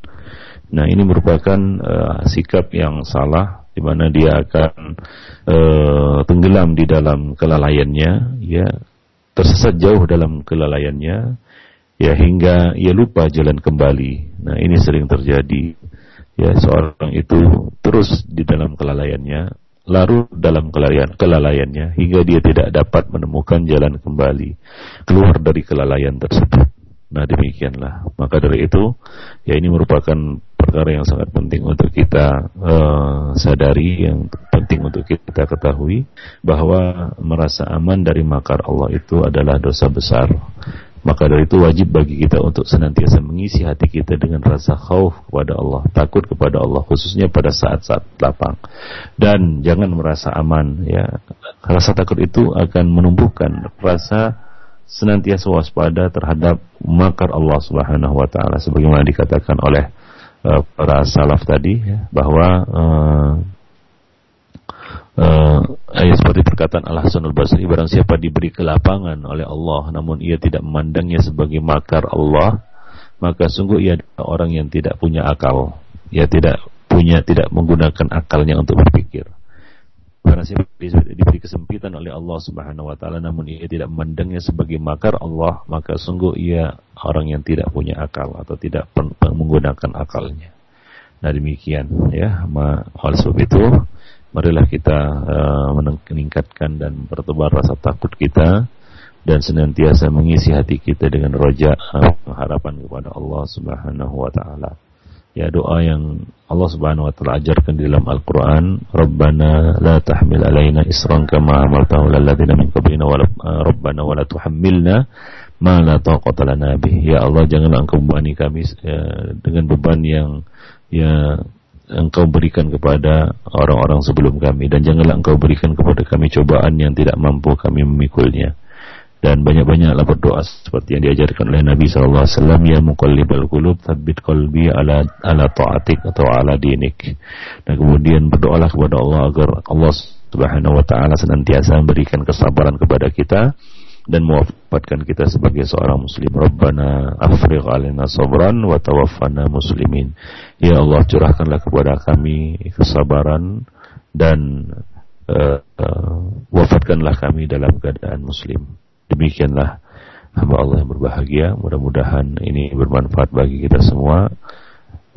Nah ini merupakan uh, sikap yang salah, di mana dia akan uh, tenggelam di dalam kelalaiannya, ya tersesat jauh dalam kelalaiannya, ya hingga ia lupa jalan kembali. Nah, ini sering terjadi. Ya, seorang itu terus di dalam kelalaiannya, larut dalam kelalaian, kelalaiannya hingga dia tidak dapat menemukan jalan kembali keluar dari kelalaian tersebut. Nah, demikianlah. Maka dari itu, ya ini merupakan perkara yang sangat penting untuk kita uh, sadari, yang penting untuk kita ketahui bahwa merasa aman dari makar Allah itu adalah dosa besar maka dari itu wajib bagi kita untuk senantiasa mengisi hati kita dengan rasa khauf kepada Allah, takut kepada Allah khususnya pada saat-saat lapang. Dan jangan merasa aman ya. Rasa takut itu akan menumbuhkan rasa senantiasa waspada terhadap makar Allah Subhanahu wa taala sebagaimana dikatakan oleh uh, para salaf tadi ya, bahwa uh, uh, seperti perkataan Allah Hasanul Basri barang siapa diberi kelapangan oleh Allah namun ia tidak memandangnya sebagai makar Allah maka sungguh ia orang yang tidak punya akal. Ia tidak punya tidak menggunakan akalnya untuk berpikir barang siapa diberi kesempitan oleh Allah Subhanahu wa taala namun ia tidak memandangnya sebagai makar Allah maka sungguh ia orang yang tidak punya akal atau tidak menggunakan akalnya nah demikian ya oleh sebab itu marilah kita uh, meningkatkan dan bertebar rasa takut kita dan senantiasa mengisi hati kita dengan roja uh, harapan kepada Allah Subhanahu wa taala. Ya doa yang Allah Subhanahu wa taala ajarkan di dalam Al-Qur'an, Rabbana la tahmil alaina isran kama hamaltahu lil ladzina min qablina wa uh, Rabbana wa la tuhammilna ma la taqata lana Ya Allah, janganlah Engkau bebani kami ya, dengan beban yang ya Engkau berikan kepada orang-orang sebelum kami. Dan janganlah Engkau berikan kepada kami cobaan yang tidak mampu kami memikulnya dan banyak-banyaklah berdoa seperti yang diajarkan oleh Nabi sallallahu alaihi wasallam ya muqallibal qulub tsabbit qalbi ala ala taatik atau ala dinik. Dan kemudian berdoalah kepada Allah agar Allah Subhanahu wa taala senantiasa memberikan kesabaran kepada kita dan mewafatkan kita sebagai seorang muslim. Rabbana afrigh alaina sabran wa tawaffana muslimin. Ya Allah curahkanlah kepada kami kesabaran dan uh, uh, wafatkanlah kami dalam keadaan muslim. Demikianlah hamba Allah yang berbahagia. Mudah-mudahan ini bermanfaat bagi kita semua.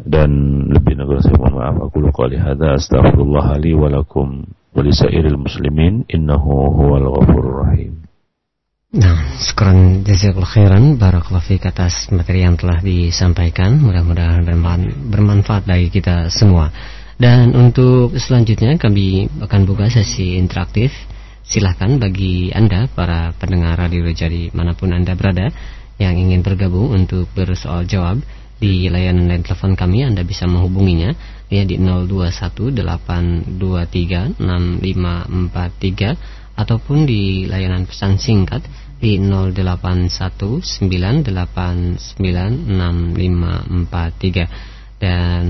Dan lebih negara saya mohon maaf. Aku luka hadza astaghfirullah li wa lakum wa lisairil muslimin innahu huwal ghafurur rahim. Nah, sekarang jazakallahu khairan barakallahu fiik atas materi yang telah disampaikan. Mudah-mudahan bermanfaat bagi kita semua. Dan untuk selanjutnya kami akan buka sesi interaktif silahkan bagi Anda para pendengar Radio Rejadi mana pun Anda berada yang ingin bergabung untuk bersoal jawab di layanan line telepon kami Anda bisa menghubunginya ya di 0218236543 ataupun di layanan pesan singkat di 0819896543 dan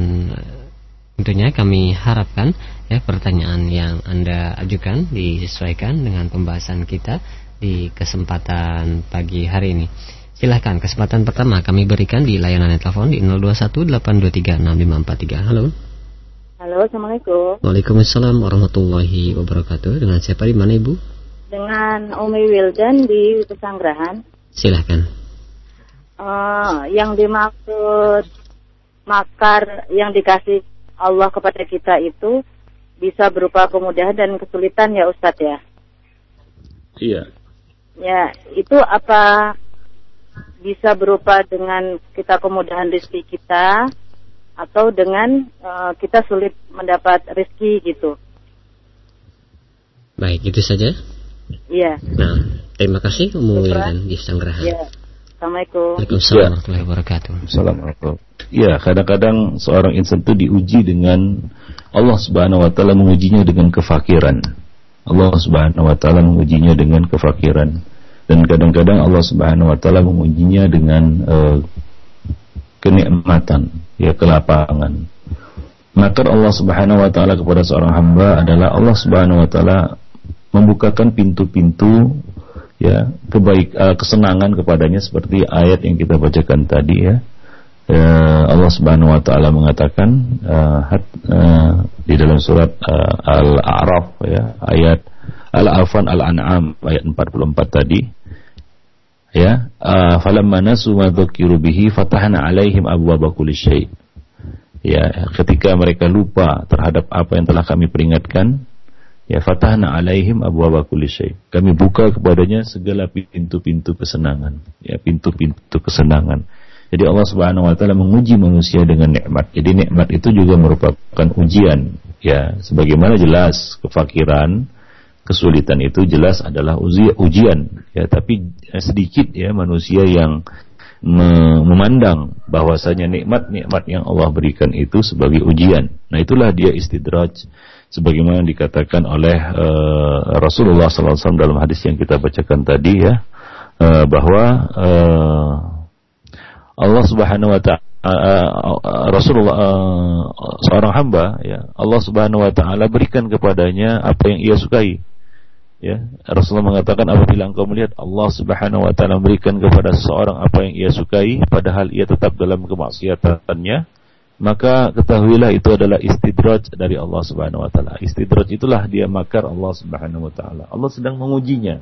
tentunya kami harapkan ya pertanyaan yang Anda ajukan disesuaikan dengan pembahasan kita di kesempatan pagi hari ini. Silahkan kesempatan pertama kami berikan di layanan telepon di 0218236543. Halo. Halo, Assalamualaikum. Waalaikumsalam warahmatullahi wabarakatuh. Dengan siapa di mana Ibu? Dengan Umi Wildan di Pesanggerahan. Silahkan. Uh, yang dimaksud makar yang dikasih Allah kepada kita itu bisa berupa kemudahan dan kesulitan ya Ustadz ya. Iya. Ya, itu apa bisa berupa dengan kita kemudahan rezeki kita atau dengan uh, kita sulit mendapat rezeki gitu. Baik, itu saja. Iya. Nah, terima kasih Umu Wildan di Sanggerahan. Iya. Assalamualaikum. Waalaikumsalam ya. warahmatullahi wabarakatuh. Assalamualaikum. Ya, kadang-kadang seorang insan itu diuji dengan Allah Subhanahu wa taala mengujinya dengan kefakiran. Allah Subhanahu wa taala mengujinya dengan kefakiran. Dan kadang-kadang Allah Subhanahu wa taala mengujinya dengan uh, kenikmatan, ya kelapangan. Maka Allah Subhanahu wa taala kepada seorang hamba adalah Allah Subhanahu wa taala membukakan pintu-pintu ya kebaik uh, kesenangan kepadanya seperti ayat yang kita bacakan tadi ya uh, Allah Subhanahu wa taala mengatakan uh, hat, uh, di dalam surat uh, Al-A'raf ya ayat Al-Afan Al-An'am ayat 44 tadi ya uh, falamma nasu ma bihi fatahna alaihim abwaaba kulli syai ya ketika mereka lupa terhadap apa yang telah kami peringatkan Ya fatahna alaihim abu kulli syai. Kami buka kepadanya segala pintu-pintu kesenangan, ya pintu-pintu kesenangan. Jadi Allah Subhanahu wa taala menguji manusia dengan nikmat. Jadi nikmat itu juga merupakan ujian, ya. Sebagaimana jelas kefakiran, kesulitan itu jelas adalah uji, ujian, ya. Tapi sedikit ya manusia yang memandang bahwasanya nikmat-nikmat yang Allah berikan itu sebagai ujian. Nah, itulah dia istidraj sebagaimana dikatakan oleh uh, Rasulullah SAW dalam hadis yang kita bacakan tadi ya uh, bahwa uh, Allah Subhanahu wa taala Rasulullah seorang hamba ya Allah Subhanahu wa taala berikan kepadanya apa yang ia sukai ya Rasulullah mengatakan apabila engkau melihat Allah Subhanahu wa taala memberikan kepada seseorang apa yang ia sukai padahal ia tetap dalam kemaksiatannya maka ketahuilah itu adalah istidraj dari Allah Subhanahu wa taala. Istidraj itulah dia makar Allah Subhanahu wa taala. Allah sedang mengujinya.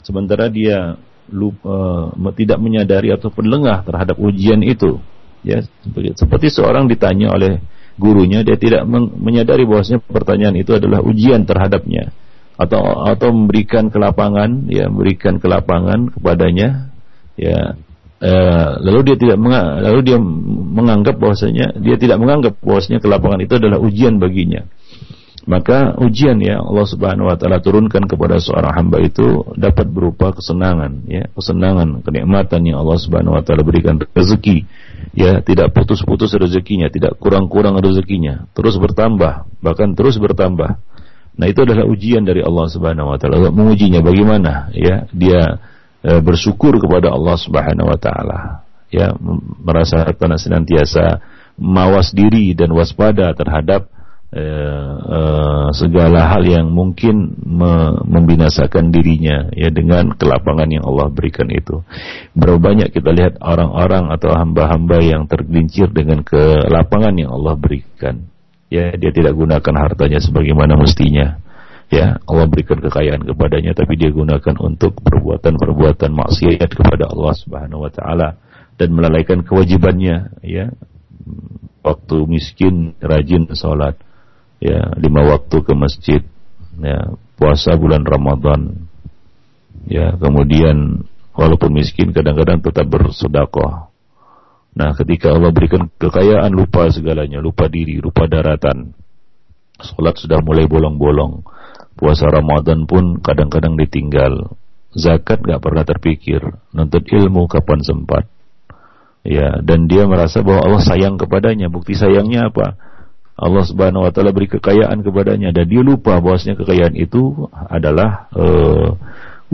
Sementara dia lupa, uh, tidak menyadari ataupun lengah terhadap ujian itu. Ya, seperti, seperti seorang ditanya oleh gurunya dia tidak menyadari bahwasanya pertanyaan itu adalah ujian terhadapnya atau atau memberikan kelapangan ya memberikan kelapangan kepadanya ya Eh, lalu dia tidak lalu dia menganggap bahwasanya dia tidak menganggap bahwasanya kelapangan itu adalah ujian baginya. Maka ujian ya Allah Subhanahu wa taala turunkan kepada seorang hamba itu dapat berupa kesenangan ya, kesenangan, kenikmatan yang Allah Subhanahu wa taala berikan rezeki ya, tidak putus-putus rezekinya, tidak kurang-kurang rezekinya, terus bertambah, bahkan terus bertambah. Nah, itu adalah ujian dari Allah Subhanahu wa taala. Mengujinya bagaimana ya, dia e, bersyukur kepada Allah Subhanahu wa taala. Ya, merasa senantiasa mawas diri dan waspada terhadap eh, eh, segala hal yang mungkin me membinasakan dirinya ya dengan kelapangan yang Allah berikan itu. Berapa banyak kita lihat orang-orang atau hamba-hamba yang tergelincir dengan kelapangan yang Allah berikan. Ya, dia tidak gunakan hartanya sebagaimana mestinya. Ya, Allah berikan kekayaan kepadanya tapi dia gunakan untuk perbuatan-perbuatan maksiat kepada Allah Subhanahu wa taala dan melalaikan kewajibannya, ya. Waktu miskin rajin salat ya lima waktu ke masjid ya puasa bulan Ramadan. Ya kemudian walaupun miskin kadang-kadang tetap bersedekah. Nah ketika Allah berikan kekayaan lupa segalanya lupa diri lupa daratan. Salat sudah mulai bolong-bolong. Puasa Ramadan pun kadang-kadang ditinggal. Zakat gak pernah terpikir. Nuntut ilmu kapan sempat. Ya dan dia merasa bahwa Allah sayang kepadanya. Bukti sayangnya apa Allah Subhanahu wa taala beri kekayaan kepadanya. Dan dia lupa bahwasanya kekayaan itu adalah uh,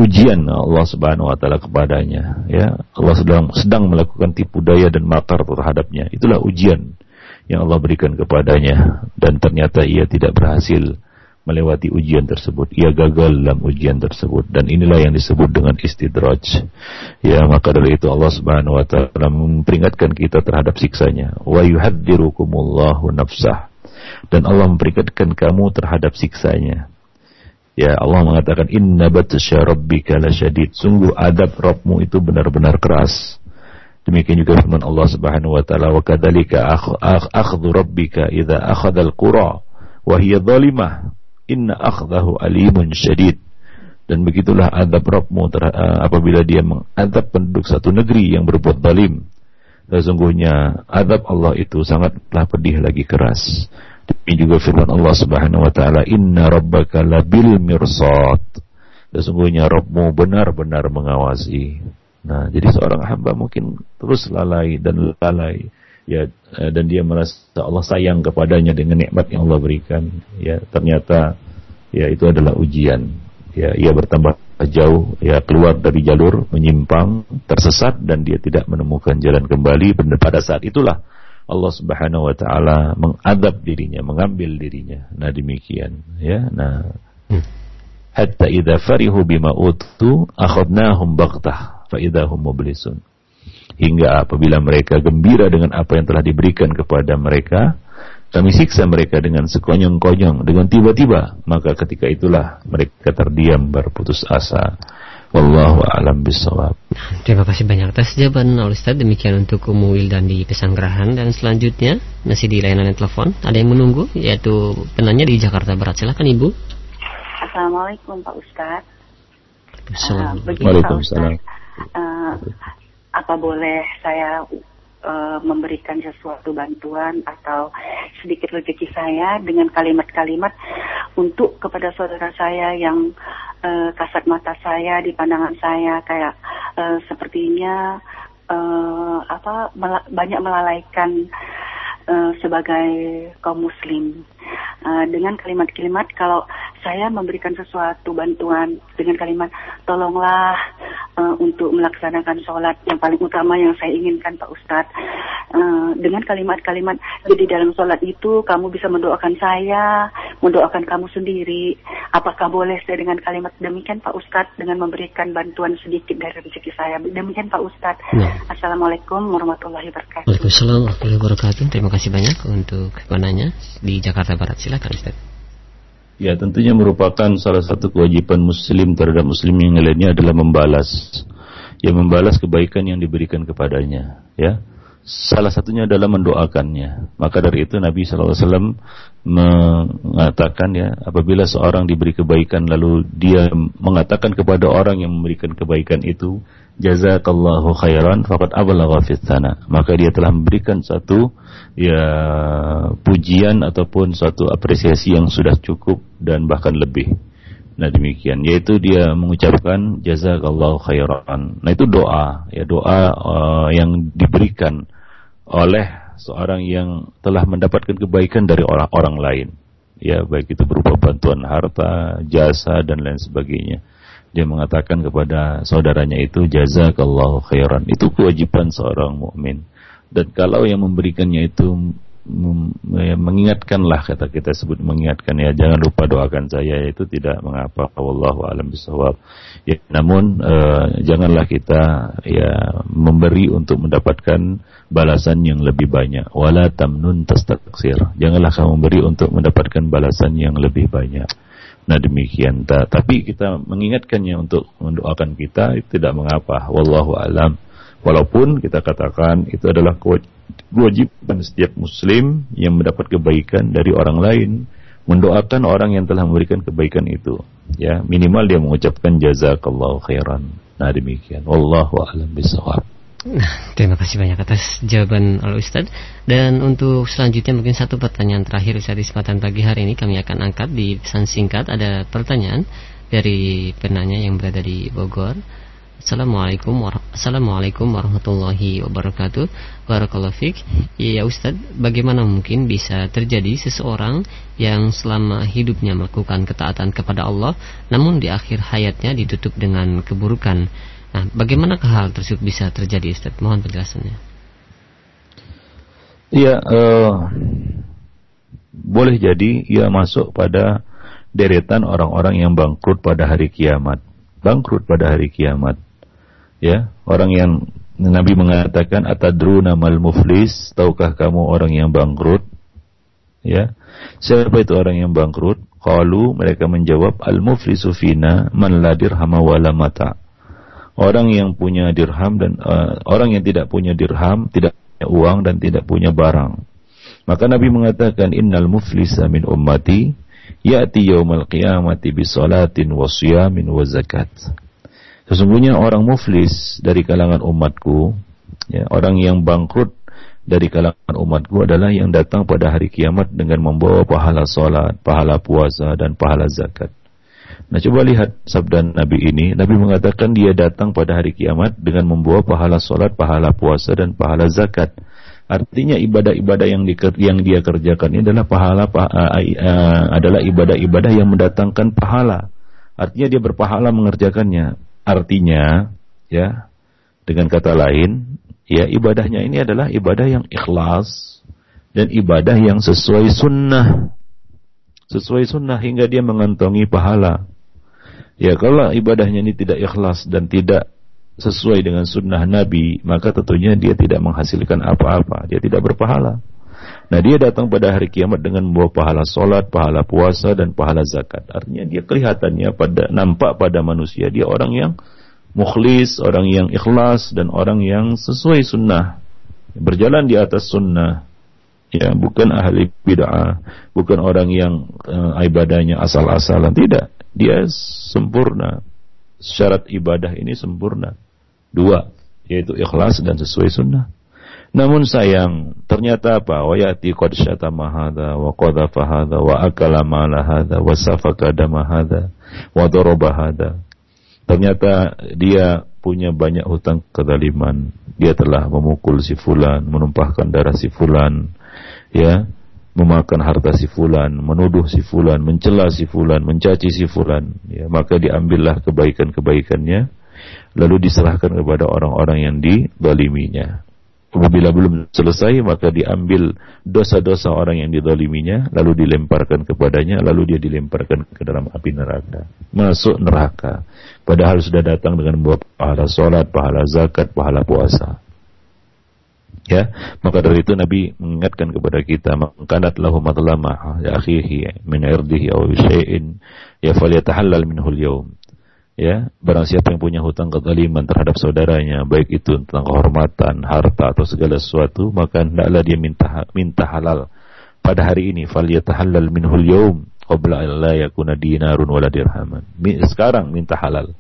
ujian Allah Subhanahu wa taala kepadanya ya. Allah sedang sedang melakukan tipu daya dan makar terhadapnya. Itulah ujian yang Allah berikan kepadanya. Dan ternyata ia tidak berhasil melewati ujian tersebut. Ia gagal dalam ujian tersebut. Dan inilah yang disebut dengan istidraj. Ya maka dari itu Allah Subhanahu wa taala memperingatkan kita terhadap siksanya. Wa yuhadzirukumullahu nafsah dan Allah memperingatkan kamu terhadap siksanya. Ya Allah mengatakan inna batsya rabbika lasyadid. Sungguh adab Rabbmu itu benar-benar keras. Demikian juga firman Allah Subhanahu wa taala wa kadzalika akhdhu rabbika idza akhadha al-qura wa hiya dhalimah inna akhdahu alimun syadid. Dan begitulah adab Rabbmu apabila dia mengadab penduduk satu negeri yang berbuat zalim. Sesungguhnya adab Allah itu sangatlah pedih lagi keras. Ini juga firman Allah Subhanahu wa taala, "Inna rabbaka labil mirsad." Sesungguhnya Rabbmu benar-benar mengawasi. Nah, jadi seorang hamba mungkin terus lalai dan lalai ya eh, dan dia merasa Allah sayang kepadanya dengan nikmat yang Allah berikan ya ternyata ya itu adalah ujian ya ia bertambah jauh ya keluar dari jalur menyimpang tersesat dan dia tidak menemukan jalan kembali pada saat itulah Allah Subhanahu wa taala mengadab dirinya, mengambil dirinya. Nah, demikian ya. Nah, hmm. hatta idza farihu bima utu akhadnahum baghtah fa idahum mublisun. Hingga apabila mereka gembira dengan apa yang telah diberikan kepada mereka, kami siksa mereka dengan sekonyong-konyong, dengan tiba-tiba. Maka ketika itulah mereka terdiam berputus asa. Wallahu a'lam bisawab. Terima kasih banyak atas jawaban Ustaz. Demikian untuk Umu Wildan di Pesanggerahan dan selanjutnya masih di layanan telepon ada yang menunggu yaitu penanya di Jakarta Barat. Silakan Ibu. Assalamualaikum Pak Ustaz. Assalamualaikum. Uh, Waalaikumsalam. Uh, apa boleh saya uh, memberikan sesuatu bantuan atau sedikit rezeki saya dengan kalimat-kalimat untuk kepada saudara saya yang uh, kasat mata saya di pandangan saya kayak uh, sepertinya uh, apa banyak melalaikan uh, sebagai kaum muslim uh, dengan kalimat-kalimat kalau saya memberikan sesuatu bantuan dengan kalimat tolonglah uh, untuk melaksanakan sholat yang paling utama yang saya inginkan Pak Ustadz. Uh, dengan kalimat-kalimat jadi dalam sholat itu kamu bisa mendoakan saya mendoakan kamu sendiri. Apakah boleh saya dengan kalimat demikian Pak Ustadz dengan memberikan bantuan sedikit dari rezeki saya? Demikian Pak Ustadz. Ya. Assalamualaikum warahmatullahi wabarakatuh. Waalaikumsalam warahmatullahi wabarakatuh. Terima kasih banyak untuk penanya di Jakarta Barat silakan Ustadz Ya tentunya merupakan salah satu kewajiban muslim terhadap muslim yang lainnya adalah membalas Ya membalas kebaikan yang diberikan kepadanya Ya Salah satunya adalah mendoakannya. Maka dari itu Nabi SAW mengatakan ya, apabila seorang diberi kebaikan lalu dia mengatakan kepada orang yang memberikan kebaikan itu, jazakallahu khairan faqad ablagha fi Maka dia telah memberikan satu ya pujian ataupun satu apresiasi yang sudah cukup dan bahkan lebih. Nah demikian, yaitu dia mengucapkan jazakallahu khairan. Nah itu doa, ya doa uh, yang diberikan oleh seorang yang telah mendapatkan kebaikan dari orang-orang lain. Ya baik itu berupa bantuan harta, jasa dan lain sebagainya. Dia mengatakan kepada saudaranya itu jazakallahu khairan. Itu kewajiban seorang mukmin. Dan kalau yang memberikannya itu Ya, mengingatkanlah kata kita sebut mengingatkan ya. Jangan lupa doakan saya itu tidak mengapa. Wallahu alam bisawab ya namun uh, janganlah kita ya memberi untuk mendapatkan balasan yang lebih banyak. Wala tamnun tastaksir. Janganlah kamu memberi untuk mendapatkan balasan yang lebih banyak Nah demikian. Tapi kita mengingatkannya untuk mendoakan kita itu tidak mengapa. Wallahu alam. Walaupun kita katakan itu adalah kewajiban setiap muslim yang mendapat kebaikan dari orang lain mendoakan orang yang telah memberikan kebaikan itu. Ya, minimal dia mengucapkan jazakallahu khairan. Nah, demikian. Wallahu a'lam bishawab. Nah, (laughs) terima kasih banyak atas jawaban oleh Ustaz. Dan untuk selanjutnya mungkin satu pertanyaan terakhir Ustaz di kesempatan pagi hari ini kami akan angkat di pesan singkat ada pertanyaan dari penanya yang berada di Bogor. Assalamualaikum, war Assalamualaikum warahmatullahi wabarakatuh Barakallahu fiqh Ya Ustadz, bagaimana mungkin bisa terjadi seseorang yang selama hidupnya melakukan ketaatan kepada Allah Namun di akhir hayatnya ditutup dengan keburukan Nah, bagaimana hal tersebut bisa terjadi Ustadz? Mohon penjelasannya. Ya, uh, boleh jadi ia masuk pada deretan orang-orang yang bangkrut pada hari kiamat. Bangkrut pada hari kiamat. Ya orang yang Nabi mengatakan atadruna mal muflis? Tahukah kamu orang yang bangkrut? Ya siapa itu orang yang bangkrut? Qalu mereka menjawab al muflisu fina man la dirham wala mata orang yang punya dirham dan uh, orang yang tidak punya dirham tidak punya uang dan tidak punya barang maka Nabi mengatakan innal muflisa min ummati ya'ti yaumal qiyamati bi salatin wa siyamin wa zakat Sesungguhnya orang muflis dari kalangan umatku, ya, orang yang bangkrut dari kalangan umatku adalah yang datang pada hari kiamat dengan membawa pahala sholat, pahala puasa, dan pahala zakat. Nah coba lihat sabda Nabi ini, Nabi mengatakan dia datang pada hari kiamat dengan membawa pahala sholat, pahala puasa, dan pahala zakat. Artinya ibadah-ibadah yang, di, yang dia kerjakan ini adalah pahala pa, uh, uh, adalah ibadah-ibadah yang mendatangkan pahala. Artinya dia berpahala mengerjakannya. Artinya, ya, dengan kata lain, ya ibadahnya ini adalah ibadah yang ikhlas dan ibadah yang sesuai sunnah. Sesuai sunnah hingga dia mengantongi pahala. Ya kalau ibadahnya ini tidak ikhlas dan tidak sesuai dengan sunnah Nabi, maka tentunya dia tidak menghasilkan apa-apa. Dia tidak berpahala. Nah dia datang pada hari kiamat dengan membawa pahala solat, pahala puasa, dan pahala zakat. Artinya dia kelihatannya pada nampak pada manusia dia orang yang mukhlis, orang yang ikhlas, dan orang yang sesuai sunnah. Berjalan di atas sunnah. Ya, bukan ahli bid'ah, bukan orang yang uh, ibadahnya asal-asalan, tidak. Dia sempurna. Syarat ibadah ini sempurna. Dua, yaitu ikhlas dan sesuai sunnah. Namun sayang, ternyata apa? Wa yati qad syatama hadha wa qadhafa hadha wa akala mala hadha wa safaka dama hadha wa daraba hadha. Ternyata dia punya banyak hutang kedaliman. Dia telah memukul si fulan, menumpahkan darah si fulan, ya, memakan harta si fulan, menuduh si fulan, mencela si fulan, mencaci si fulan, ya, maka diambillah kebaikan-kebaikannya lalu diserahkan kepada orang-orang yang didoliminya. Apabila belum selesai maka diambil dosa-dosa orang yang didoliminya lalu dilemparkan kepadanya lalu dia dilemparkan ke dalam api neraka. Masuk neraka. Padahal sudah datang dengan membawa pahala sholat, pahala zakat, pahala puasa. Ya, maka dari itu Nabi mengingatkan kepada kita, "Mangkanat lahu ya akhihi min irdihi aw syai'in ya falyatahallal minhu al-yawm." ya barang siapa yang punya hutang kezaliman terhadap saudaranya baik itu tentang kehormatan harta atau segala sesuatu maka hendaklah dia minta minta halal. Pada hari ini falyatahallal minhul yaum qabla an la yakuna dinarun wala dirhaman. Sekarang minta halal.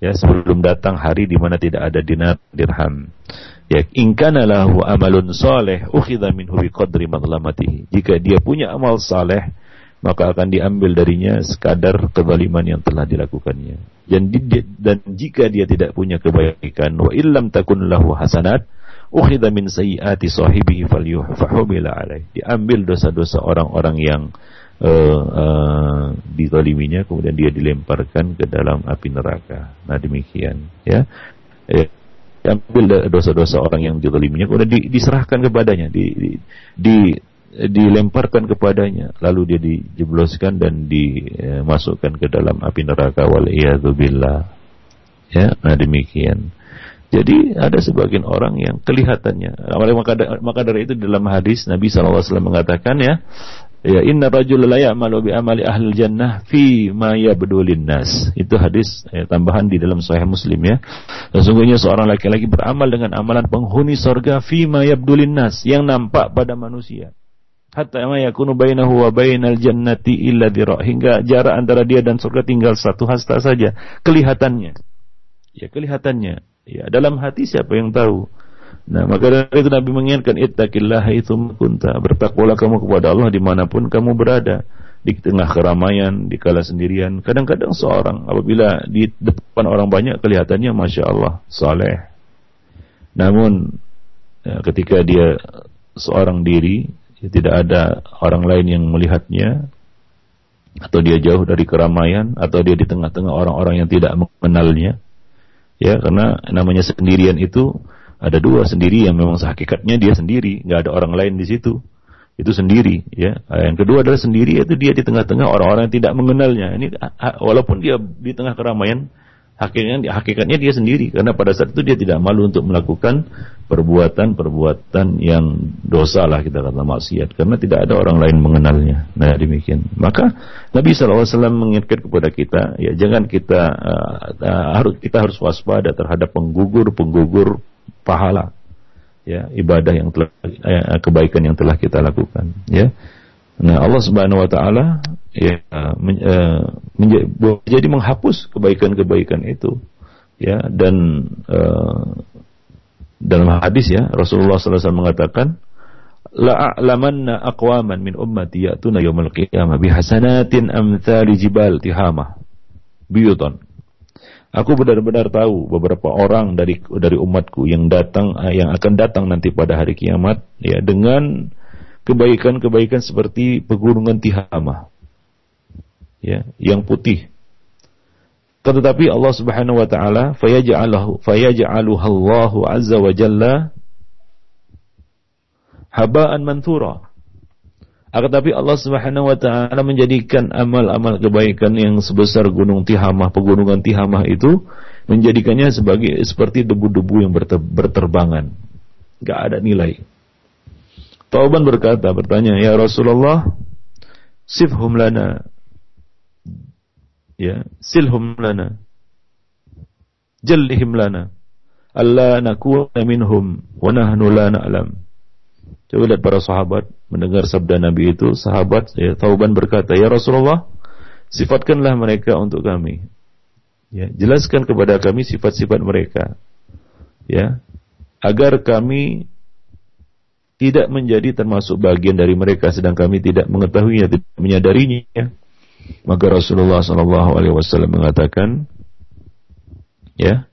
Ya sebelum datang hari di mana tidak ada dinar dirham ya in kana lahu amalun saleh ukhidha minhu biqadri madlamatihi jika dia punya amal saleh maka akan diambil darinya sekadar kezaliman yang telah dilakukannya. Dan, dan jika dia tidak punya kebaikan, wa illam takun lahu hasanat, ukhidha min sayyiati sahibihi falyuhfahumila alaih. Diambil dosa-dosa orang-orang yang uh, uh, dizaliminya, kemudian dia dilemparkan ke dalam api neraka. Nah demikian, ya. Diambil dosa-dosa orang yang dizaliminya, kemudian di, diserahkan kepadanya, di, di, di dilemparkan kepadanya lalu dia dijebloskan dan dimasukkan ke dalam api neraka wal billah. Ya nah demikian. Jadi ada sebagian orang yang kelihatannya maka maka dari itu dalam hadis Nabi SAW mengatakan ya ya inna rajul la ya'malu bi amali ahli jannah fi ma yabdulin nas itu hadis ya, tambahan di dalam sahih Muslim ya. Sesungguhnya seorang laki-laki beramal dengan amalan penghuni sorga fi ma yabdulin nas yang nampak pada manusia. Hatta ma yakunu bainahu wa bainal jannati illa dhira. Hingga jarak antara dia dan surga tinggal satu hasta saja. Kelihatannya. Ya kelihatannya. Ya dalam hati siapa yang tahu nah maka dari itu Nabi mengingatkan ittaqillaha itu kunta. Bertakwalah kamu kepada Allah di mana pun kamu berada. Di tengah keramaian di kala sendirian. Kadang-kadang seorang apabila di depan orang banyak kelihatannya masya Allah saleh. Namun ya, ketika dia seorang diri ya, tidak ada orang lain yang melihatnya atau dia jauh dari keramaian atau dia di tengah-tengah orang-orang yang tidak mengenalnya ya karena namanya sendirian itu ada dua sendiri yang memang sehakikatnya dia sendiri. Nggak ada orang lain di situ. Itu sendiri ya. Yang kedua adalah sendiri itu dia di tengah-tengah orang-orang yang tidak mengenalnya. Ini walaupun dia di tengah keramaian hakikatnya hakikatnya dia sendiri. Karena pada saat itu dia tidak malu untuk melakukan perbuatan-perbuatan yang dosa lah kita kata maksiat. Karena tidak ada orang lain mengenalnya. Nah demikian. Maka Nabi SAW mengingatkan kepada kita ya jangan kita uh, uh, kita harus waspada terhadap penggugur-penggugur pahala ya ibadah yang telah uh, kebaikan yang telah kita lakukan ya. Nah Allah Subhanahu Wa Taala ya men, uh, menjadi menghapus kebaikan-kebaikan itu ya dan uh, dalam hadis ya Rasulullah SAW mengatakan la a'lamanna aqwaman min ummati ya'tuna yawmal qiyamah bihasanatin amthali jibal tihamah biyuton Aku benar-benar tahu beberapa orang dari dari umatku yang datang yang akan datang nanti pada hari kiamat ya dengan kebaikan-kebaikan seperti pegunungan Tihamah ya, yang putih. Tetapi Allah Subhanahu wa taala fayaj'aluhu fayaj'aluhu Allahu azza wa jalla haba'an manthura. Akan tapi Allah Subhanahu wa taala menjadikan amal-amal kebaikan yang sebesar gunung Tihamah, pegunungan Tihamah itu menjadikannya sebagai seperti debu-debu yang berterbangan. Gak ada nilai. Tauban berkata, bertanya, "Ya Rasulullah, sifhum lana ya silhum lana jallihim lana alla nakuna minhum wa nahnu la na'lam coba lihat para sahabat mendengar sabda Nabi itu. Sahabat ya Tauban berkata ya Rasulullah sifatkanlah mereka untuk kami. Ya jelaskan kepada kami sifat-sifat mereka. Ya agar kami tidak menjadi termasuk bagian dari mereka sedang kami tidak mengetahuinya tidak menyadarinya. Maka Rasulullah Wasallam mengatakan, ya,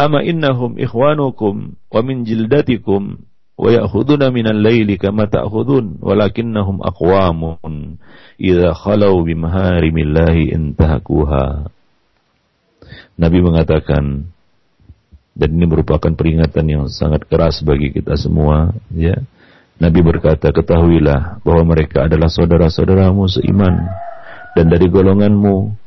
ama innahum ikhwanukum wa min jildatikum wa ya'khuduna min al-laili kama ta'khudun walakinnahum aqwamun idza khalau bi maharimillahi intahakuha. Nabi mengatakan dan ini merupakan peringatan yang sangat keras bagi kita semua ya. Nabi berkata, ketahuilah bahwa mereka adalah saudara-saudaramu seiman dan dari golonganmu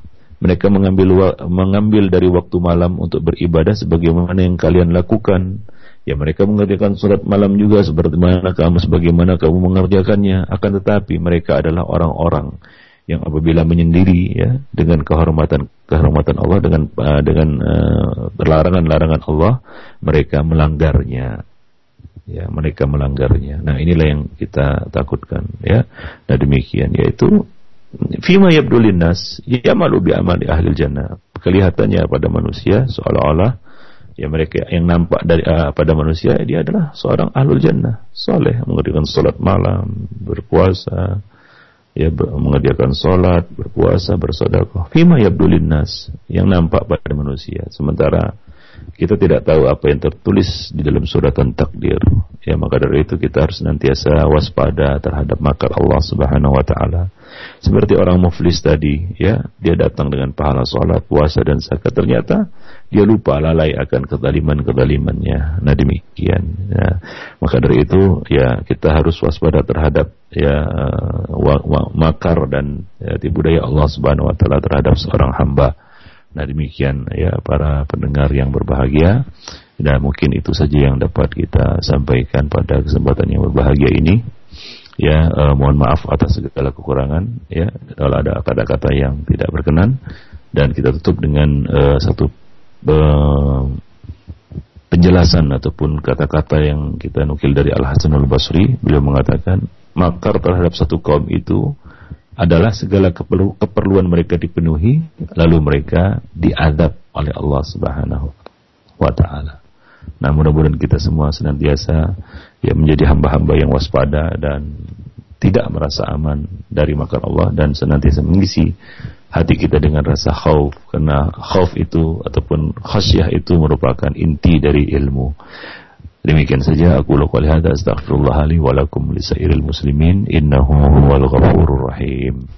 mereka mengambil mengambil dari waktu malam untuk beribadah sebagaimana yang kalian lakukan. Ya mereka mengerjakan surat malam juga seperti mana kamu sebagaimana kamu mengerjakannya. Akan tetapi mereka adalah orang-orang yang apabila menyendiri ya dengan kehormatan kehormatan Allah dengan uh, dengan uh, larangan-larangan Allah mereka melanggarnya ya mereka melanggarnya nah inilah yang kita takutkan ya nah demikian yaitu fima yabdulin nas yamalu bi amali ahli jannah kelihatannya pada manusia seolah-olah ya mereka yang nampak dari uh, pada manusia dia adalah seorang ahlul jannah soleh mengerjakan salat malam berpuasa ya mengerjakan sholat, berpuasa, bersodakoh. Fima yabdulin nas yang nampak pada manusia. Sementara kita tidak tahu apa yang tertulis di dalam suratan takdir. Ya maka dari itu kita harus nantiasa waspada terhadap makar Allah Subhanahu wa taala. Seperti orang muflis tadi, ya, dia datang dengan pahala sholat, puasa dan zakat. Ternyata dia lupa lalai akan kedaliman-kedalimannya. Nah demikian. Ya. Maka dari itu, ya kita harus waspada terhadap ya wa, makar dan ya, budaya Allah Subhanahu Wa Taala terhadap seorang hamba. Nah demikian ya para pendengar yang berbahagia. Dan mungkin itu saja yang dapat kita sampaikan pada kesempatan yang berbahagia ini. Ya uh, mohon maaf atas segala kekurangan ya kalau ada kata-kata yang tidak berkenan. Dan kita tutup dengan uh, satu uh, penjelasan ataupun kata-kata yang kita nukil dari Al Hasan Al Basri. Beliau mengatakan makar terhadap satu kaum itu adalah segala keperlu, keperluan mereka dipenuhi lalu mereka diadab oleh Allah Subhanahu wa taala. Nah, mudah-mudahan kita semua senantiasa ya menjadi hamba-hamba yang waspada dan tidak merasa aman dari makar Allah dan senantiasa mengisi hati kita dengan rasa khauf karena khauf itu ataupun khasyah itu merupakan inti dari ilmu. Demikian saja aku lakukan hadza astaghfirullah li wa muslimin innahu huwal ghafurur rahim.